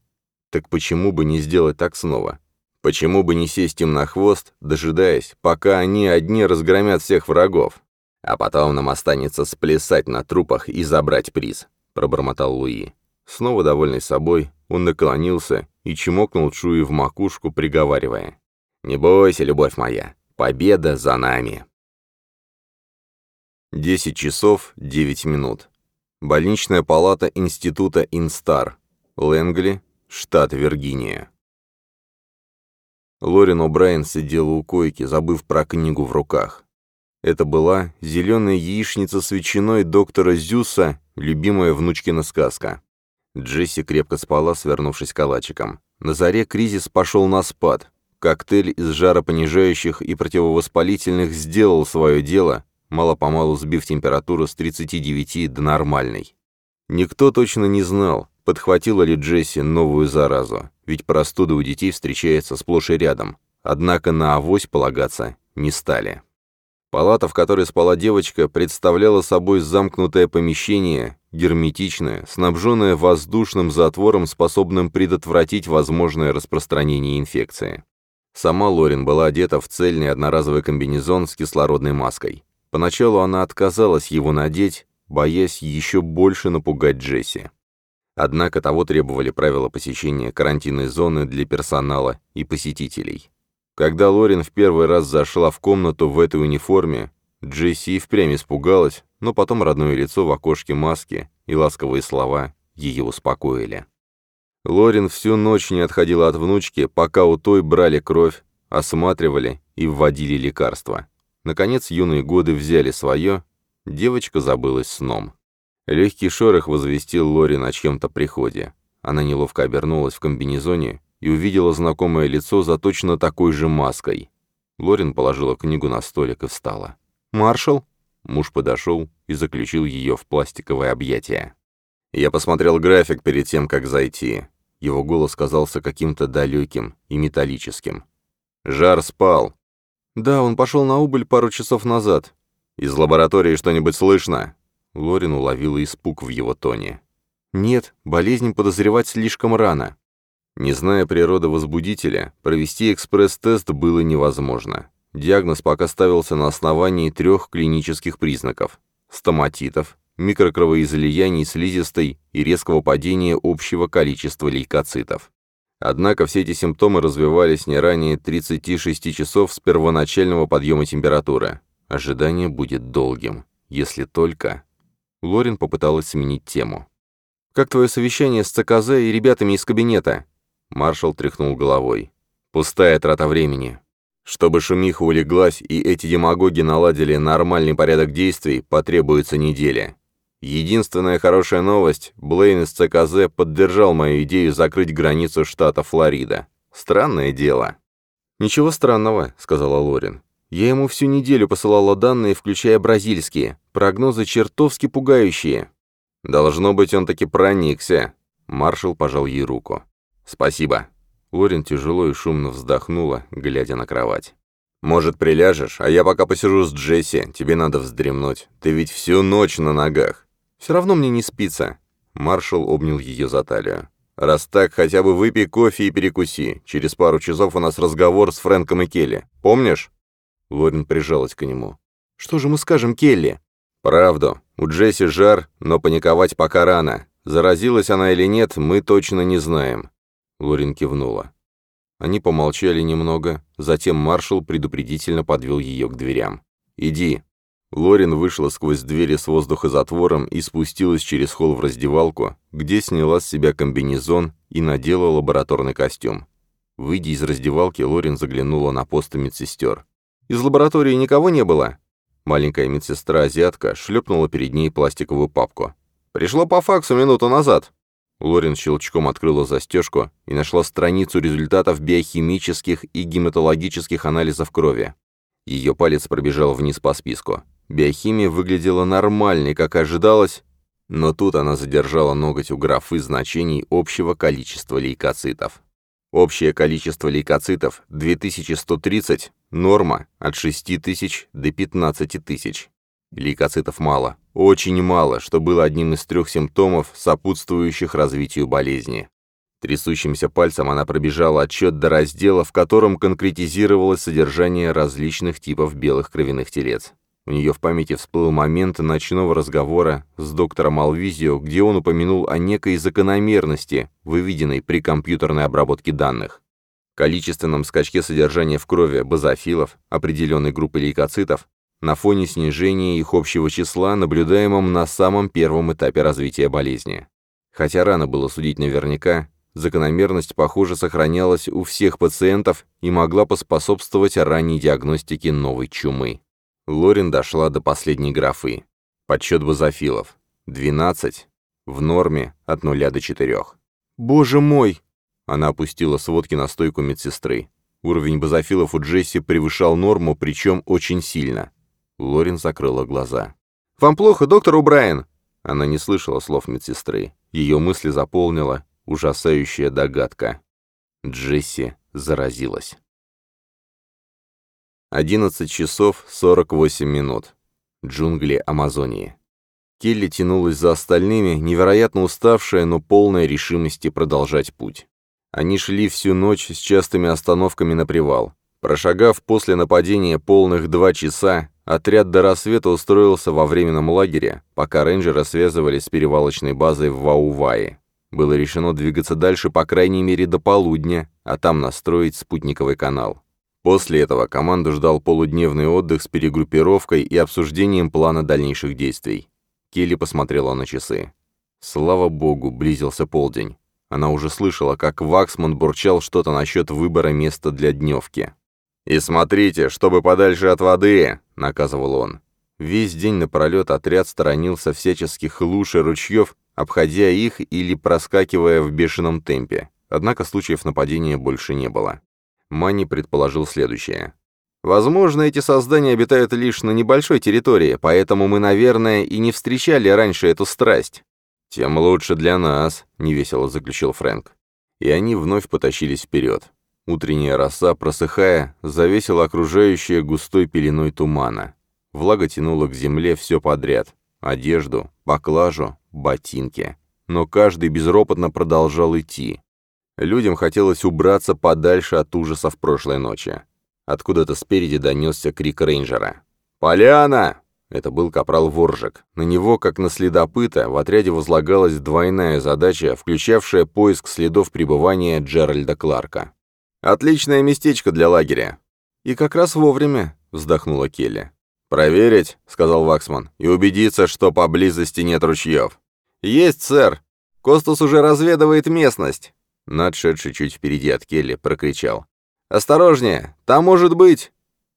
Так почему бы не сделать так снова? Почему бы не сесть им на хвост, дожидаясь, пока они одни разгромят всех врагов? А потом нам останется сплясать на трупах и забрать приз», — пробормотал Луи. Снова довольный собой, он наклонился и чмокнул Чуи в макушку, приговаривая. «Не бойся, любовь моя, победа за нами!» Десять часов девять минут. Больничная палата Института Инстар. Лэнгли, штат Виргиния. Лорин О'Брайен сидела у койки, забыв про книгу в руках. Это была зеленая яичница с ветчиной доктора Зюса, любимая внучкина сказка. Джесси крепко спала, свернувшись калачиком. На заре кризис пошел на спад. Коктейль из жаропонижающих и противовоспалительных сделал свое дело, мало-помалу сбив температуру с 39 до нормальной. Никто точно не знал, подхватила ли Джесси новую заразу, ведь простуда у детей встречается сплошь и рядом. Однако на авось полагаться не стали. Палата, в которой спала девочка, представляла собой замкнутое помещение, герметичное, снабженное воздушным затвором, способным предотвратить возможное распространение инфекции. Сама Лорин была одета в цельный одноразовый комбинезон с кислородной маской. Поначалу она отказалась его надеть, боясь еще больше напугать Джесси. Однако того требовали правила посещения карантинной зоны для персонала и посетителей. Когда Лорин в первый раз зашла в комнату в этой униформе, Джесси впрямь испугалась, но потом родное лицо в окошке маски и ласковые слова ее успокоили. Лорин всю ночь не отходила от внучки, пока у той брали кровь, осматривали и вводили лекарства. Наконец юные годы взяли свое, девочка забылась сном. Легкий шорох возвестил Лорин о чем-то приходе. Она неловко обернулась в комбинезоне и увидела знакомое лицо за точно такой же маской. Лорин положила книгу на столик и встала. «Маршал?» Муж подошел и заключил ее в пластиковое объятие. Я посмотрел график перед тем, как зайти. Его голос казался каким-то далеким и металлическим. «Жар спал». «Да, он пошел на убыль пару часов назад. «Из лаборатории что-нибудь слышно?» Лорин уловила испуг в его тоне. «Нет, болезнь подозревать слишком рано». Не зная природы возбудителя, провести экспресс-тест было невозможно. Диагноз пока ставился на основании трех клинических признаков – стоматитов, микрокровоизлияний слизистой и резкого падения общего количества лейкоцитов. Однако все эти симптомы развивались не ранее 36 часов с первоначального подъема температуры. Ожидание будет долгим, если только... Лорин попыталась сменить тему. «Как твое совещание с ЦКЗ и ребятами из кабинета?» Маршал тряхнул головой. «Пустая трата времени. Чтобы шумиха улеглась и эти демагоги наладили нормальный порядок действий, потребуется неделя. Единственная хорошая новость, Блейн из ЦКЗ поддержал мою идею закрыть границу штата Флорида. Странное дело. «Ничего странного», — сказала Лорин. «Я ему всю неделю посылала данные, включая бразильские. Прогнозы чертовски пугающие». «Должно быть, он таки проникся». Маршал пожал ей руку. «Спасибо». Лорин тяжело и шумно вздохнула, глядя на кровать. «Может, приляжешь, а я пока посижу с Джесси, тебе надо вздремнуть. Ты ведь всю ночь на ногах». «Все равно мне не спится». Маршал обнял ее за талию. «Раз так, хотя бы выпей кофе и перекуси. Через пару часов у нас разговор с Фрэнком и Келли. Помнишь?» Лорин прижалась к нему. «Что же мы скажем Келли?» «Правду. У Джесси жар, но паниковать пока рано. Заразилась она или нет, мы точно не знаем. Лорин кивнула. Они помолчали немного, затем маршал предупредительно подвел ее к дверям. «Иди». Лорин вышла сквозь двери с воздухозатвором и спустилась через холл в раздевалку, где сняла с себя комбинезон и надела лабораторный костюм. Выйдя из раздевалки, Лорин заглянула на пост медсестер. «Из лаборатории никого не было?» Маленькая медсестра-азиатка шлепнула перед ней пластиковую папку. «Пришло по факсу минуту назад». Лорин щелчком открыла застежку и нашла страницу результатов биохимических и гематологических анализов крови. Ее палец пробежал вниз по списку. Биохимия выглядела нормальной, как ожидалось, но тут она задержала ноготь у графы значений общего количества лейкоцитов. Общее количество лейкоцитов 2130, норма от 6000 до 15000. Лейкоцитов мало, очень мало, что было одним из трех симптомов, сопутствующих развитию болезни. Трясущимся пальцем она пробежала отчет до раздела, в котором конкретизировалось содержание различных типов белых кровяных телец. У нее в памяти всплыл момент ночного разговора с доктором Алвизио, где он упомянул о некой закономерности, выведенной при компьютерной обработке данных. Количественном скачке содержания в крови базофилов, определенной группы лейкоцитов, на фоне снижения их общего числа, наблюдаемом на самом первом этапе развития болезни. Хотя рано было судить наверняка, закономерность, похоже, сохранялась у всех пациентов и могла поспособствовать ранней диагностике новой чумы. Лорин дошла до последней графы. Подсчет базофилов. 12. В норме от 0 до 4. «Боже мой!» Она опустила сводки на стойку медсестры. Уровень базофилов у Джесси превышал норму, причем очень сильно. Лорин закрыла глаза. «Вам плохо, доктор Убрайен?» Она не слышала слов медсестры. Ее мысли заполнила ужасающая догадка. Джесси заразилась. 11 часов 48 минут. Джунгли Амазонии. Келли тянулась за остальными, невероятно уставшая, но полная решимости продолжать путь. Они шли всю ночь с частыми остановками на привал. Прошагав после нападения полных два часа, Отряд до рассвета устроился во временном лагере, пока рейнджеры связывались с перевалочной базой в Ваувае. Было решено двигаться дальше по крайней мере до полудня, а там настроить спутниковый канал. После этого команду ждал полудневный отдых с перегруппировкой и обсуждением плана дальнейших действий. Келли посмотрела на часы. Слава богу, близился полдень. Она уже слышала, как Ваксман бурчал что-то насчет выбора места для дневки. «И смотрите, чтобы подальше от воды!» — наказывал он. Весь день напролет отряд сторонился всяческих луж и ручьев, обходя их или проскакивая в бешеном темпе. Однако случаев нападения больше не было. Мани предположил следующее. «Возможно, эти создания обитают лишь на небольшой территории, поэтому мы, наверное, и не встречали раньше эту страсть». «Тем лучше для нас», — невесело заключил Фрэнк. И они вновь потащились вперед. Утренняя роса, просыхая, завесила окружающее густой пеленой тумана. Влага тянула к земле все подряд. Одежду, поклажу, ботинки. Но каждый безропотно продолжал идти. Людям хотелось убраться подальше от ужасов прошлой ночи. Откуда-то спереди донесся крик рейнджера. «Поляна!» Это был капрал Воржик. На него, как на следопыта, в отряде возлагалась двойная задача, включавшая поиск следов пребывания Джеральда Кларка. «Отличное местечко для лагеря!» «И как раз вовремя», — вздохнула Келли. «Проверить», — сказал Ваксман, — «и убедиться, что поблизости нет ручьев». «Есть, сэр! Костус уже разведывает местность!» Над, чуть впереди от Келли, прокричал. «Осторожнее! Там может быть...»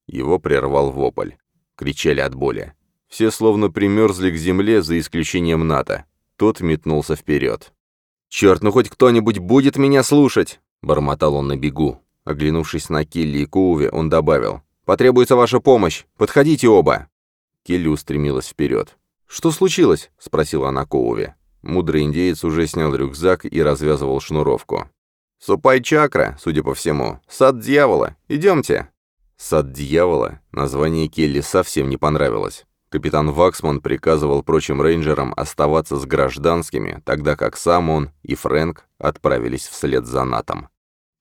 Его прервал вопль. Кричали от боли. Все словно примерзли к земле, за исключением Ната. Тот метнулся вперед. «Черт, ну хоть кто-нибудь будет меня слушать!» Бормотал он на бегу. Оглянувшись на Келли и Коуви, он добавил. «Потребуется ваша помощь! Подходите оба!» Келли устремилась вперед. «Что случилось?» — спросила она Коуве. Мудрый индеец уже снял рюкзак и развязывал шнуровку. «Супай чакра, судя по всему. Сад дьявола. Идемте». Сад дьявола. Название Келли совсем не понравилось. Капитан Ваксман приказывал прочим рейнджерам оставаться с гражданскими, тогда как сам он и Фрэнк отправились вслед за Натом.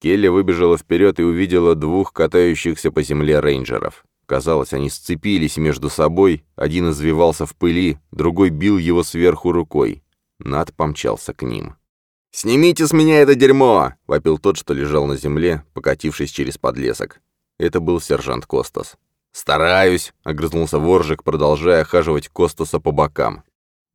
Келли выбежала вперед и увидела двух катающихся по земле рейнджеров. Казалось, они сцепились между собой, один извивался в пыли, другой бил его сверху рукой. Над помчался к ним. «Снимите с меня это дерьмо!» — вопил тот, что лежал на земле, покатившись через подлесок. Это был сержант Костас. «Стараюсь!» — огрызнулся Воржик, продолжая охаживать Костаса по бокам.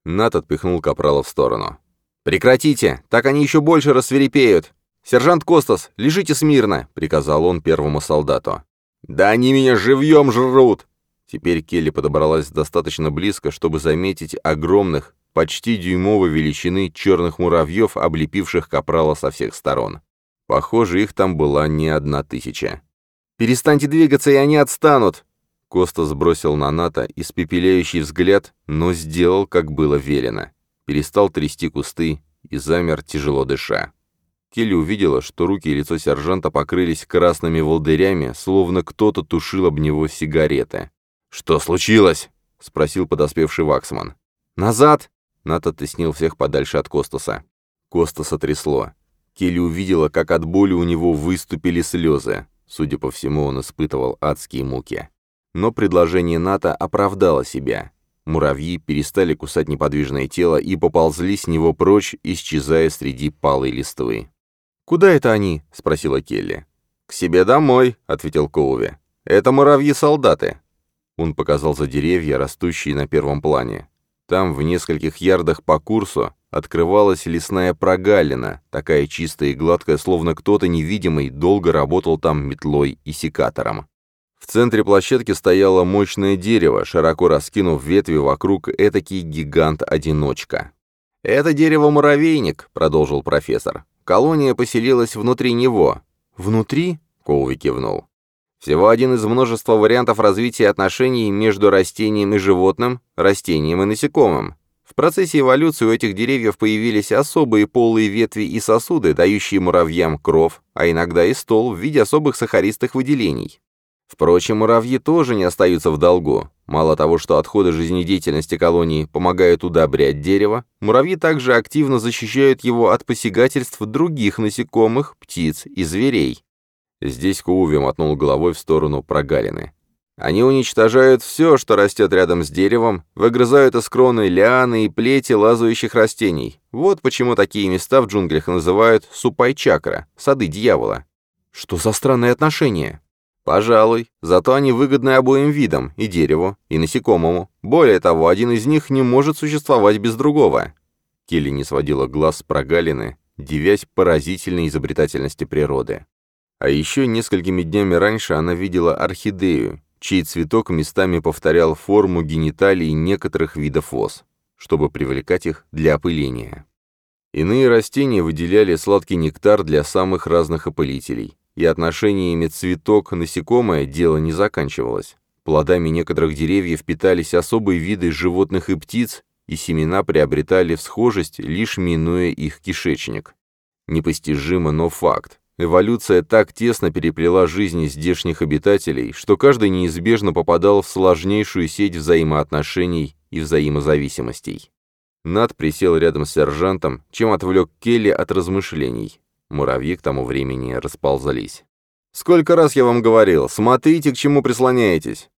Нат отпихнул Капрала в сторону. «Прекратите! Так они еще больше рассверепеют! Сержант Костас, лежите смирно!» — приказал он первому солдату. «Да они меня живьем жрут!» Теперь Келли подобралась достаточно близко, чтобы заметить огромных, почти дюймовой величины черных муравьев, облепивших капрала со всех сторон. Похоже, их там была не одна тысяча. «Перестаньте двигаться, и они отстанут!» Коста сбросил на НАТО испепеляющий взгляд, но сделал, как было велено. Перестал трясти кусты и замер, тяжело дыша. Келли увидела, что руки и лицо сержанта покрылись красными волдырями, словно кто-то тушил об него сигареты. «Что случилось?» — спросил подоспевший Ваксман. «Назад!» Нат оттеснил всех подальше от Костаса. Костаса трясло. Келли увидела, как от боли у него выступили слезы. Судя по всему, он испытывал адские муки. Но предложение Ната оправдало себя. Муравьи перестали кусать неподвижное тело и поползли с него прочь, исчезая среди палой листвы. «Куда это они?» — спросила Келли. «К себе домой», — ответил Коуви. «Это муравьи-солдаты». Он показал за деревья, растущие на первом плане. Там, в нескольких ярдах по курсу, открывалась лесная прогалина, такая чистая и гладкая, словно кто-то невидимый долго работал там метлой и секатором. В центре площадки стояло мощное дерево, широко раскинув ветви вокруг этакий гигант-одиночка. «Это дерево-муравейник», — продолжил профессор. «Колония поселилась внутри него». «Внутри?» — Коуви кивнул. Всего один из множества вариантов развития отношений между растением и животным, растением и насекомым. В процессе эволюции у этих деревьев появились особые полые ветви и сосуды, дающие муравьям кров, а иногда и стол в виде особых сахаристых выделений. Впрочем, муравьи тоже не остаются в долгу. Мало того, что отходы жизнедеятельности колонии помогают удобрять дерево, муравьи также активно защищают его от посягательств других насекомых, птиц и зверей. Здесь Кууви мотнул головой в сторону прогалины. Они уничтожают все, что растет рядом с деревом, выгрызают из кроны лианы и плети лазающих растений. Вот почему такие места в джунглях называют супай-чакра, сады дьявола. Что за странные отношения? Пожалуй, зато они выгодны обоим видам, и дереву, и насекомому. Более того, один из них не может существовать без другого. Келли не сводила глаз с прогалины, девясь поразительной изобретательности природы. А еще несколькими днями раньше она видела орхидею, чей цветок местами повторял форму гениталий некоторых видов ос, чтобы привлекать их для опыления. Иные растения выделяли сладкий нектар для самых разных опылителей, и отношениями цветок-насекомое дело не заканчивалось. Плодами некоторых деревьев питались особые виды животных и птиц, и семена приобретали всхожесть, лишь минуя их кишечник. Непостижимо, но факт. Эволюция так тесно переплела жизни здешних обитателей, что каждый неизбежно попадал в сложнейшую сеть взаимоотношений и взаимозависимостей. Над присел рядом с сержантом, чем отвлек Келли от размышлений. Муравьи к тому времени расползались. «Сколько раз я вам говорил, смотрите, к чему прислоняетесь!»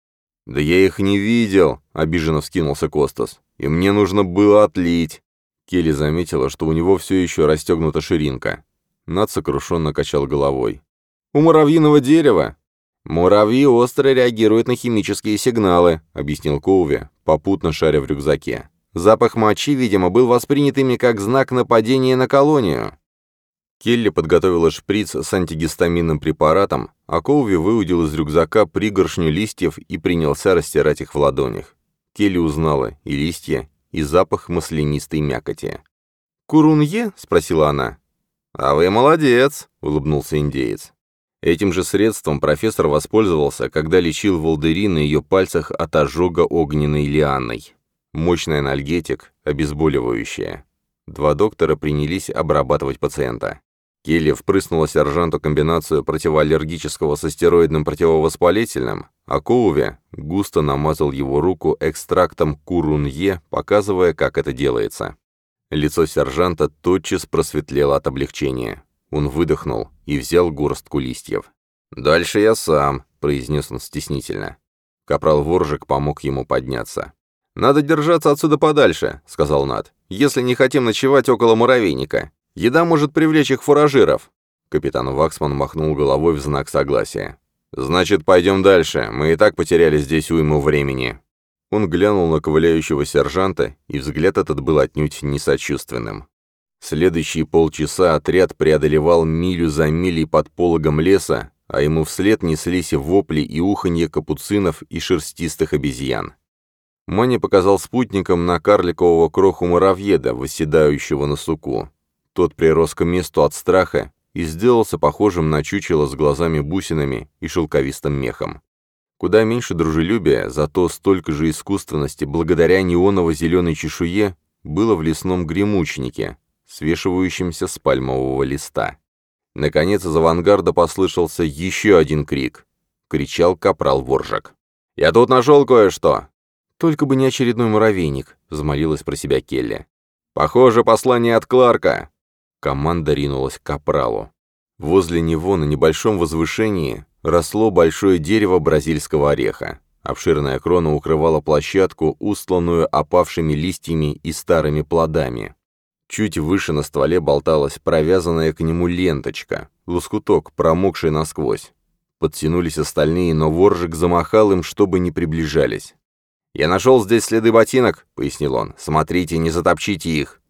«Да я их не видел», — обиженно вскинулся Костас. «И мне нужно было отлить». Келли заметила, что у него все еще расстегнута ширинка. Над сокрушенно качал головой. «У муравьиного дерева!» «Муравьи остро реагируют на химические сигналы», — объяснил Коуви, попутно шаря в рюкзаке. Запах мочи, видимо, был воспринят ими как знак нападения на колонию. Келли подготовила шприц с антигистаминным препаратом, а Коуви выудил из рюкзака пригоршню листьев и принялся растирать их в ладонях. Келли узнала и листья, и запах маслянистой мякоти. «Курунье?» — спросила она. «А вы молодец!» — улыбнулся индеец. Этим же средством профессор воспользовался, когда лечил волдыри на ее пальцах от ожога огненной лианой. Мощный анальгетик, обезболивающее. Два доктора принялись обрабатывать пациента. Келли впрыснула сержанту комбинацию противоаллергического со стероидным противовоспалительным, а Коуве густо намазал его руку экстрактом курунье, показывая, как это делается. Лицо сержанта тотчас просветлело от облегчения. Он выдохнул и взял горстку листьев. «Дальше я сам», — произнес он стеснительно. Капрал Воржик помог ему подняться. «Надо держаться отсюда подальше», — сказал Над. «Если не хотим ночевать около муравейника. Еда может привлечь их фуражиров». Капитан Ваксман махнул головой в знак согласия. «Значит, пойдем дальше. Мы и так потеряли здесь уйму времени». Он глянул на ковыляющего сержанта, и взгляд этот был отнюдь не сочувственным. Следующие полчаса отряд преодолевал милю за милей под пологом леса, а ему вслед неслись вопли и уханье капуцинов и шерстистых обезьян. Мани показал спутникам на карликового кроху муравьеда, восседающего на суку. Тот прирос к месту от страха и сделался похожим на чучело с глазами-бусинами и шелковистым мехом. Куда меньше дружелюбия, зато столько же искусственности благодаря неоново-зеленой чешуе было в лесном гремучнике, свешивающемся с пальмового листа. Наконец из авангарда послышался еще один крик. Кричал капрал Воржак. «Я тут нашел кое-что!» «Только бы не очередной муравейник», — взмолилась про себя Келли. «Похоже, послание от Кларка!» Команда ринулась к капралу. Возле него на небольшом возвышении росло большое дерево бразильского ореха. Обширная крона укрывала площадку, устланную опавшими листьями и старыми плодами. Чуть выше на стволе болталась провязанная к нему ленточка, лоскуток, промокший насквозь. Подтянулись остальные, но воржик замахал им, чтобы не приближались. «Я нашел здесь следы ботинок», — пояснил он. «Смотрите, не затопчите их».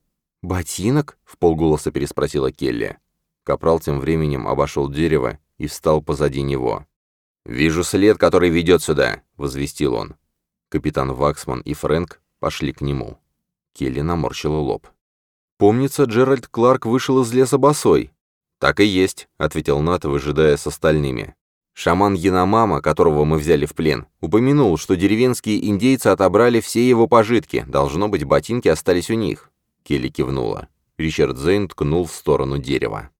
«Ботинок?» — в полголоса переспросила Келли. Капрал тем временем обошел дерево и встал позади него. «Вижу след, который ведет сюда», — возвестил он. Капитан Ваксман и Фрэнк пошли к нему. Келли наморщила лоб. «Помнится, Джеральд Кларк вышел из леса босой». «Так и есть», — ответил Нат, выжидая с остальными. Шаман Яномама, которого мы взяли в плен, упомянул, что деревенские индейцы отобрали все его пожитки, должно быть, ботинки остались у них. Келли кивнула. Ричард Зейн ткнул в сторону дерева.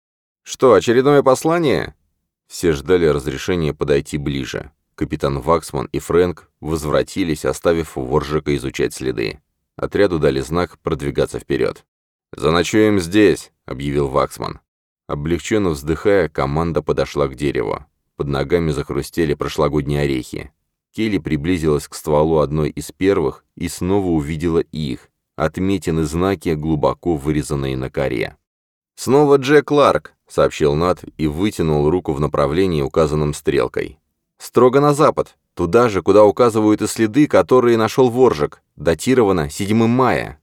«Что, очередное послание?» Все ждали разрешения подойти ближе. Капитан Ваксман и Фрэнк возвратились, оставив Воржика изучать следы. Отряду дали знак продвигаться вперед. «Заночуем здесь», — объявил Ваксман. Облегченно вздыхая, команда подошла к дереву. Под ногами захрустели прошлогодние орехи. Келли приблизилась к стволу одной из первых и снова увидела их, отметины знаки, глубоко вырезанные на коре. «Снова Джек Ларк», — сообщил Нат и вытянул руку в направлении, указанном стрелкой. «Строго на запад, туда же, куда указывают и следы, которые нашел Воржик. Датировано 7 мая».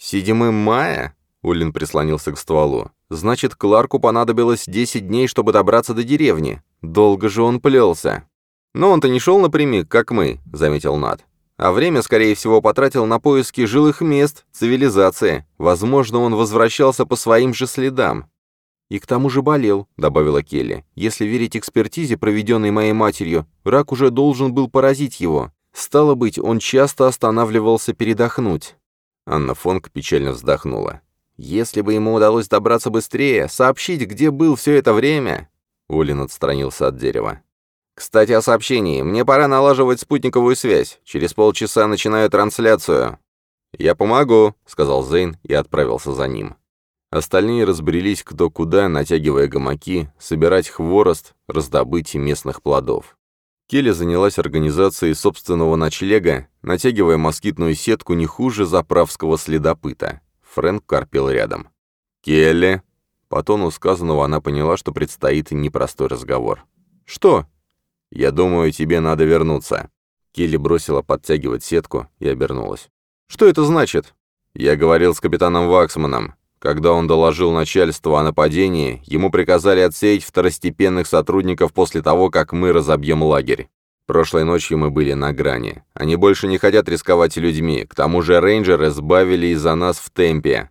«7 мая?» — Улин прислонился к стволу. «Значит, Кларку понадобилось 10 дней, чтобы добраться до деревни. Долго же он плелся». «Но он-то не шел напрямик, как мы», — заметил Нат. А время, скорее всего, потратил на поиски жилых мест, цивилизации. Возможно, он возвращался по своим же следам. «И к тому же болел», — добавила Келли. «Если верить экспертизе, проведенной моей матерью, рак уже должен был поразить его. Стало быть, он часто останавливался передохнуть». Анна Фонг печально вздохнула. Если бы ему удалось добраться быстрее, сообщить, где был все это время...» Олин отстранился от дерева. «Кстати, о сообщении. Мне пора налаживать спутниковую связь. Через полчаса начинаю трансляцию». «Я помогу», — сказал Зейн и отправился за ним. Остальные разбрелись кто куда, натягивая гамаки, собирать хворост, раздобыть местных плодов. Келли занялась организацией собственного ночлега, натягивая москитную сетку не хуже заправского следопыта. Фрэнк карпел рядом. «Келли!» По тону сказанного она поняла, что предстоит непростой разговор. «Что?» «Я думаю, тебе надо вернуться». Келли бросила подтягивать сетку и обернулась. «Что это значит?» «Я говорил с капитаном Ваксманом. Когда он доложил начальству о нападении, ему приказали отсеять второстепенных сотрудников после того, как мы разобьем лагерь. Прошлой ночью мы были на грани. Они больше не хотят рисковать людьми. К тому же рейнджеры сбавили из-за нас в темпе».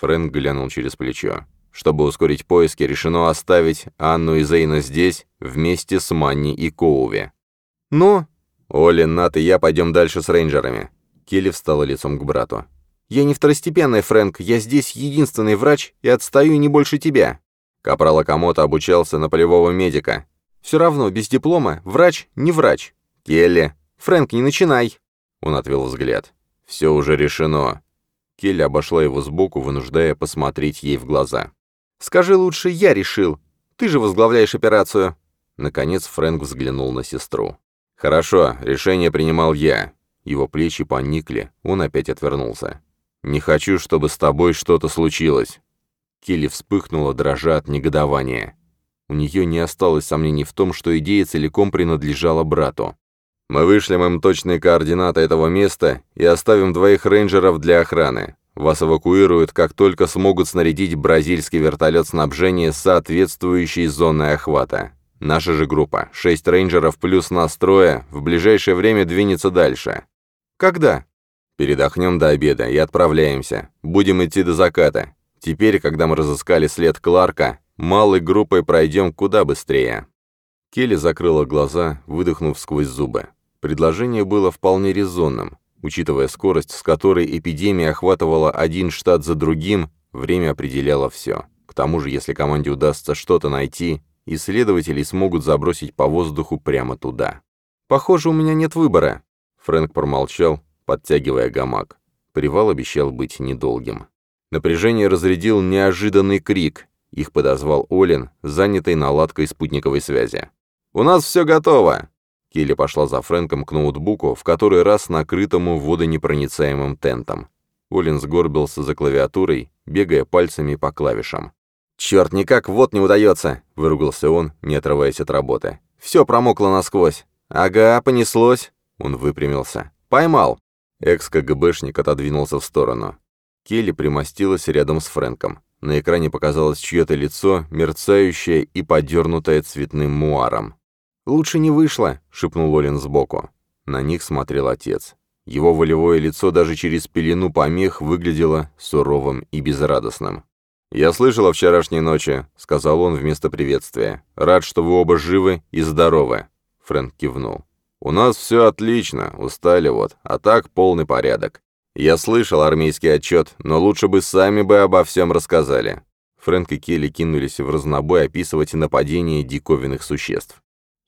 Фрэнк глянул через плечо. Чтобы ускорить поиски, решено оставить Анну и Зейна здесь, вместе с Манни и Коуви. «Но...» «Оли, Нат и я пойдем дальше с рейнджерами». Келли встала лицом к брату. «Я не второстепенный, Фрэнк, я здесь единственный врач и отстаю не больше тебя». Капрал Акамото обучался на полевого медика. «Все равно, без диплома, врач не врач». «Келли». «Фрэнк, не начинай». Он отвел взгляд. «Все уже решено». Келли обошла его сбоку, вынуждая посмотреть ей в глаза. Скажи лучше, я решил. Ты же возглавляешь операцию». Наконец Фрэнк взглянул на сестру. «Хорошо, решение принимал я». Его плечи поникли, он опять отвернулся. «Не хочу, чтобы с тобой что-то случилось». Келли вспыхнула, дрожа от негодования. У нее не осталось сомнений в том, что идея целиком принадлежала брату. «Мы вышлем им точные координаты этого места и оставим двоих рейнджеров для охраны. Вас эвакуируют, как только смогут снарядить бразильский вертолет снабжения соответствующей зоной охвата. Наша же группа, шесть рейнджеров плюс настроя, в ближайшее время двинется дальше. Когда? Передохнем до обеда и отправляемся. Будем идти до заката. Теперь, когда мы разыскали след Кларка, малой группой пройдем куда быстрее. Келли закрыла глаза, выдохнув сквозь зубы. Предложение было вполне резонным. Учитывая скорость, с которой эпидемия охватывала один штат за другим, время определяло все. К тому же, если команде удастся что-то найти, исследователи смогут забросить по воздуху прямо туда. «Похоже, у меня нет выбора». Фрэнк промолчал, подтягивая гамак. Привал обещал быть недолгим. Напряжение разрядил неожиданный крик. Их подозвал Олин, занятый наладкой спутниковой связи. «У нас все готово!» Келли пошла за Фрэнком к ноутбуку, в который раз накрытому водонепроницаемым тентом. Олин сгорбился за клавиатурой, бегая пальцами по клавишам. «Черт, никак вот не удается!» — выругался он, не отрываясь от работы. «Все промокло насквозь!» «Ага, понеслось!» Он выпрямился. «Поймал!» Экс-КГБшник отодвинулся в сторону. Келли примостилась рядом с Фрэнком. На экране показалось чье-то лицо, мерцающее и подернутое цветным муаром. «Лучше не вышло», — шепнул Олин сбоку. На них смотрел отец. Его волевое лицо даже через пелену помех выглядело суровым и безрадостным. «Я слышал о вчерашней ночи», — сказал он вместо приветствия. «Рад, что вы оба живы и здоровы». Фрэнк кивнул. «У нас все отлично, устали вот, а так полный порядок. Я слышал армейский отчет, но лучше бы сами бы обо всем рассказали». Фрэнк и Келли кинулись в разнобой описывать нападение диковинных существ.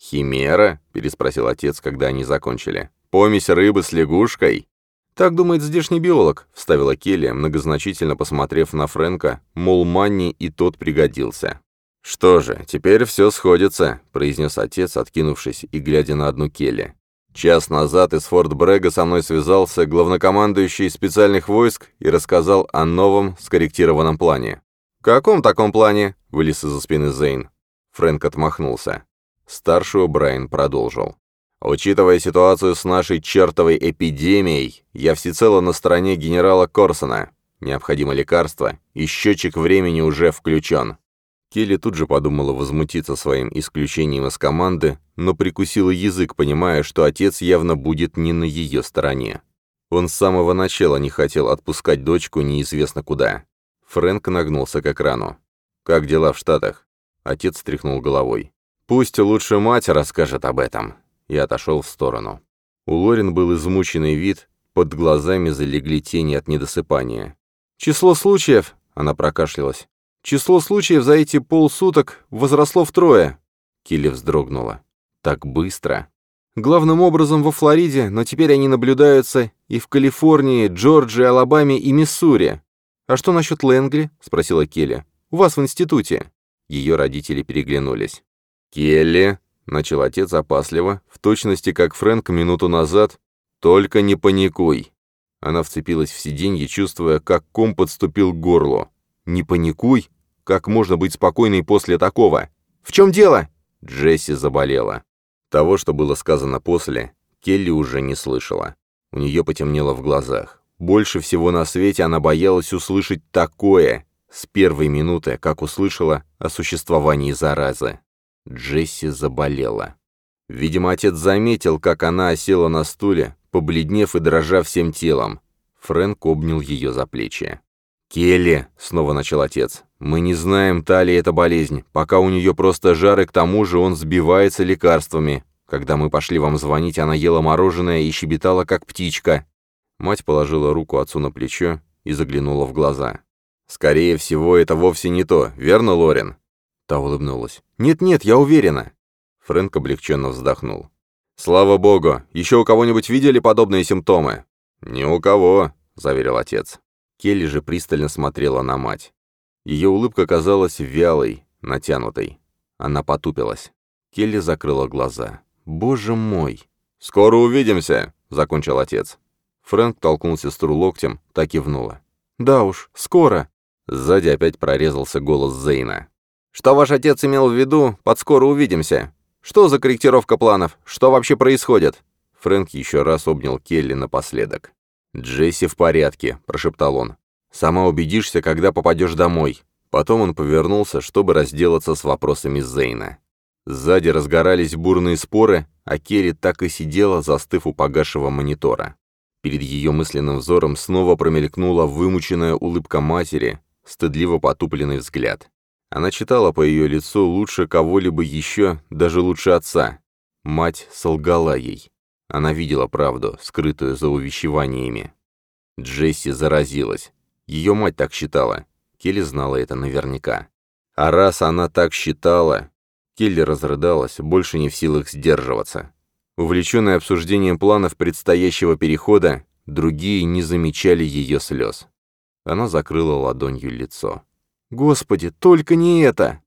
«Химера?» — переспросил отец, когда они закончили. «Помесь рыбы с лягушкой?» «Так думает здешний биолог», — вставила Келли, многозначительно посмотрев на Фрэнка, мол, Манни и тот пригодился. «Что же, теперь все сходится», — произнес отец, откинувшись и глядя на одну Келли. «Час назад из Форт Брега со мной связался главнокомандующий специальных войск и рассказал о новом скорректированном плане». «Каком таком плане?» — вылез из-за спины Зейн. Фрэнк отмахнулся. Старший Брайан продолжил. «Учитывая ситуацию с нашей чертовой эпидемией, я всецело на стороне генерала Корсона. Необходимо лекарство, и счетчик времени уже включен». Келли тут же подумала возмутиться своим исключением из команды, но прикусила язык, понимая, что отец явно будет не на ее стороне. Он с самого начала не хотел отпускать дочку неизвестно куда. Фрэнк нагнулся к экрану. «Как дела в Штатах?» Отец стряхнул головой. Пусть лучше мать расскажет об этом. Я отошел в сторону. У Лорин был измученный вид, под глазами залегли тени от недосыпания. «Число случаев», — Она прокашлялась. «Число случаев за эти полсуток возросло втрое». Келли вздрогнула. «Так быстро?» «Главным образом во Флориде, но теперь они наблюдаются и в Калифорнии, Джорджии, Алабаме и Миссури. А что насчет Лэнгли?» — спросила Келли. «У вас в институте». Ее родители переглянулись. «Келли», — начал отец опасливо, в точности как Фрэнк минуту назад, — «только не паникуй». Она вцепилась в сиденье, чувствуя, как ком подступил к горлу. «Не паникуй? Как можно быть спокойной после такого? В чем дело?» Джесси заболела. Того, что было сказано после, Келли уже не слышала. У нее потемнело в глазах. Больше всего на свете она боялась услышать такое с первой минуты, как услышала о существовании заразы. Джесси заболела. Видимо, отец заметил, как она осела на стуле, побледнев и дрожа всем телом. Фрэнк обнял ее за плечи. «Келли», — снова начал отец, — «мы не знаем, та ли это болезнь. Пока у нее просто жар, и к тому же он сбивается лекарствами. Когда мы пошли вам звонить, она ела мороженое и щебетала, как птичка». Мать положила руку отцу на плечо и заглянула в глаза. «Скорее всего, это вовсе не то, верно, Лорен?» Та улыбнулась. «Нет-нет, я уверена». Фрэнк облегченно вздохнул. «Слава богу! Еще у кого-нибудь видели подобные симптомы?» «Ни у кого», — заверил отец. Келли же пристально смотрела на мать. Ее улыбка казалась вялой, натянутой. Она потупилась. Келли закрыла глаза. «Боже мой!» «Скоро увидимся!» — закончил отец. Фрэнк толкнул сестру локтем, так кивнула. «Да уж, скоро!» Сзади опять прорезался голос Зейна. «Что ваш отец имел в виду? Под скоро увидимся!» Что за корректировка планов? Что вообще происходит?» Фрэнк еще раз обнял Келли напоследок. «Джесси в порядке», — прошептал он. «Сама убедишься, когда попадешь домой». Потом он повернулся, чтобы разделаться с вопросами Зейна. Сзади разгорались бурные споры, а Келли так и сидела, застыв у погасшего монитора. Перед ее мысленным взором снова промелькнула вымученная улыбка матери, стыдливо потупленный взгляд. Она читала по ее лицу лучше кого-либо еще, даже лучше отца. Мать солгала ей. Она видела правду, скрытую за увещеваниями. Джесси заразилась. Ее мать так считала. Келли знала это наверняка. А раз она так считала... Келли разрыдалась, больше не в силах сдерживаться. Увлеченная обсуждением планов предстоящего перехода, другие не замечали ее слез. Она закрыла ладонью лицо. «Господи, только не это!»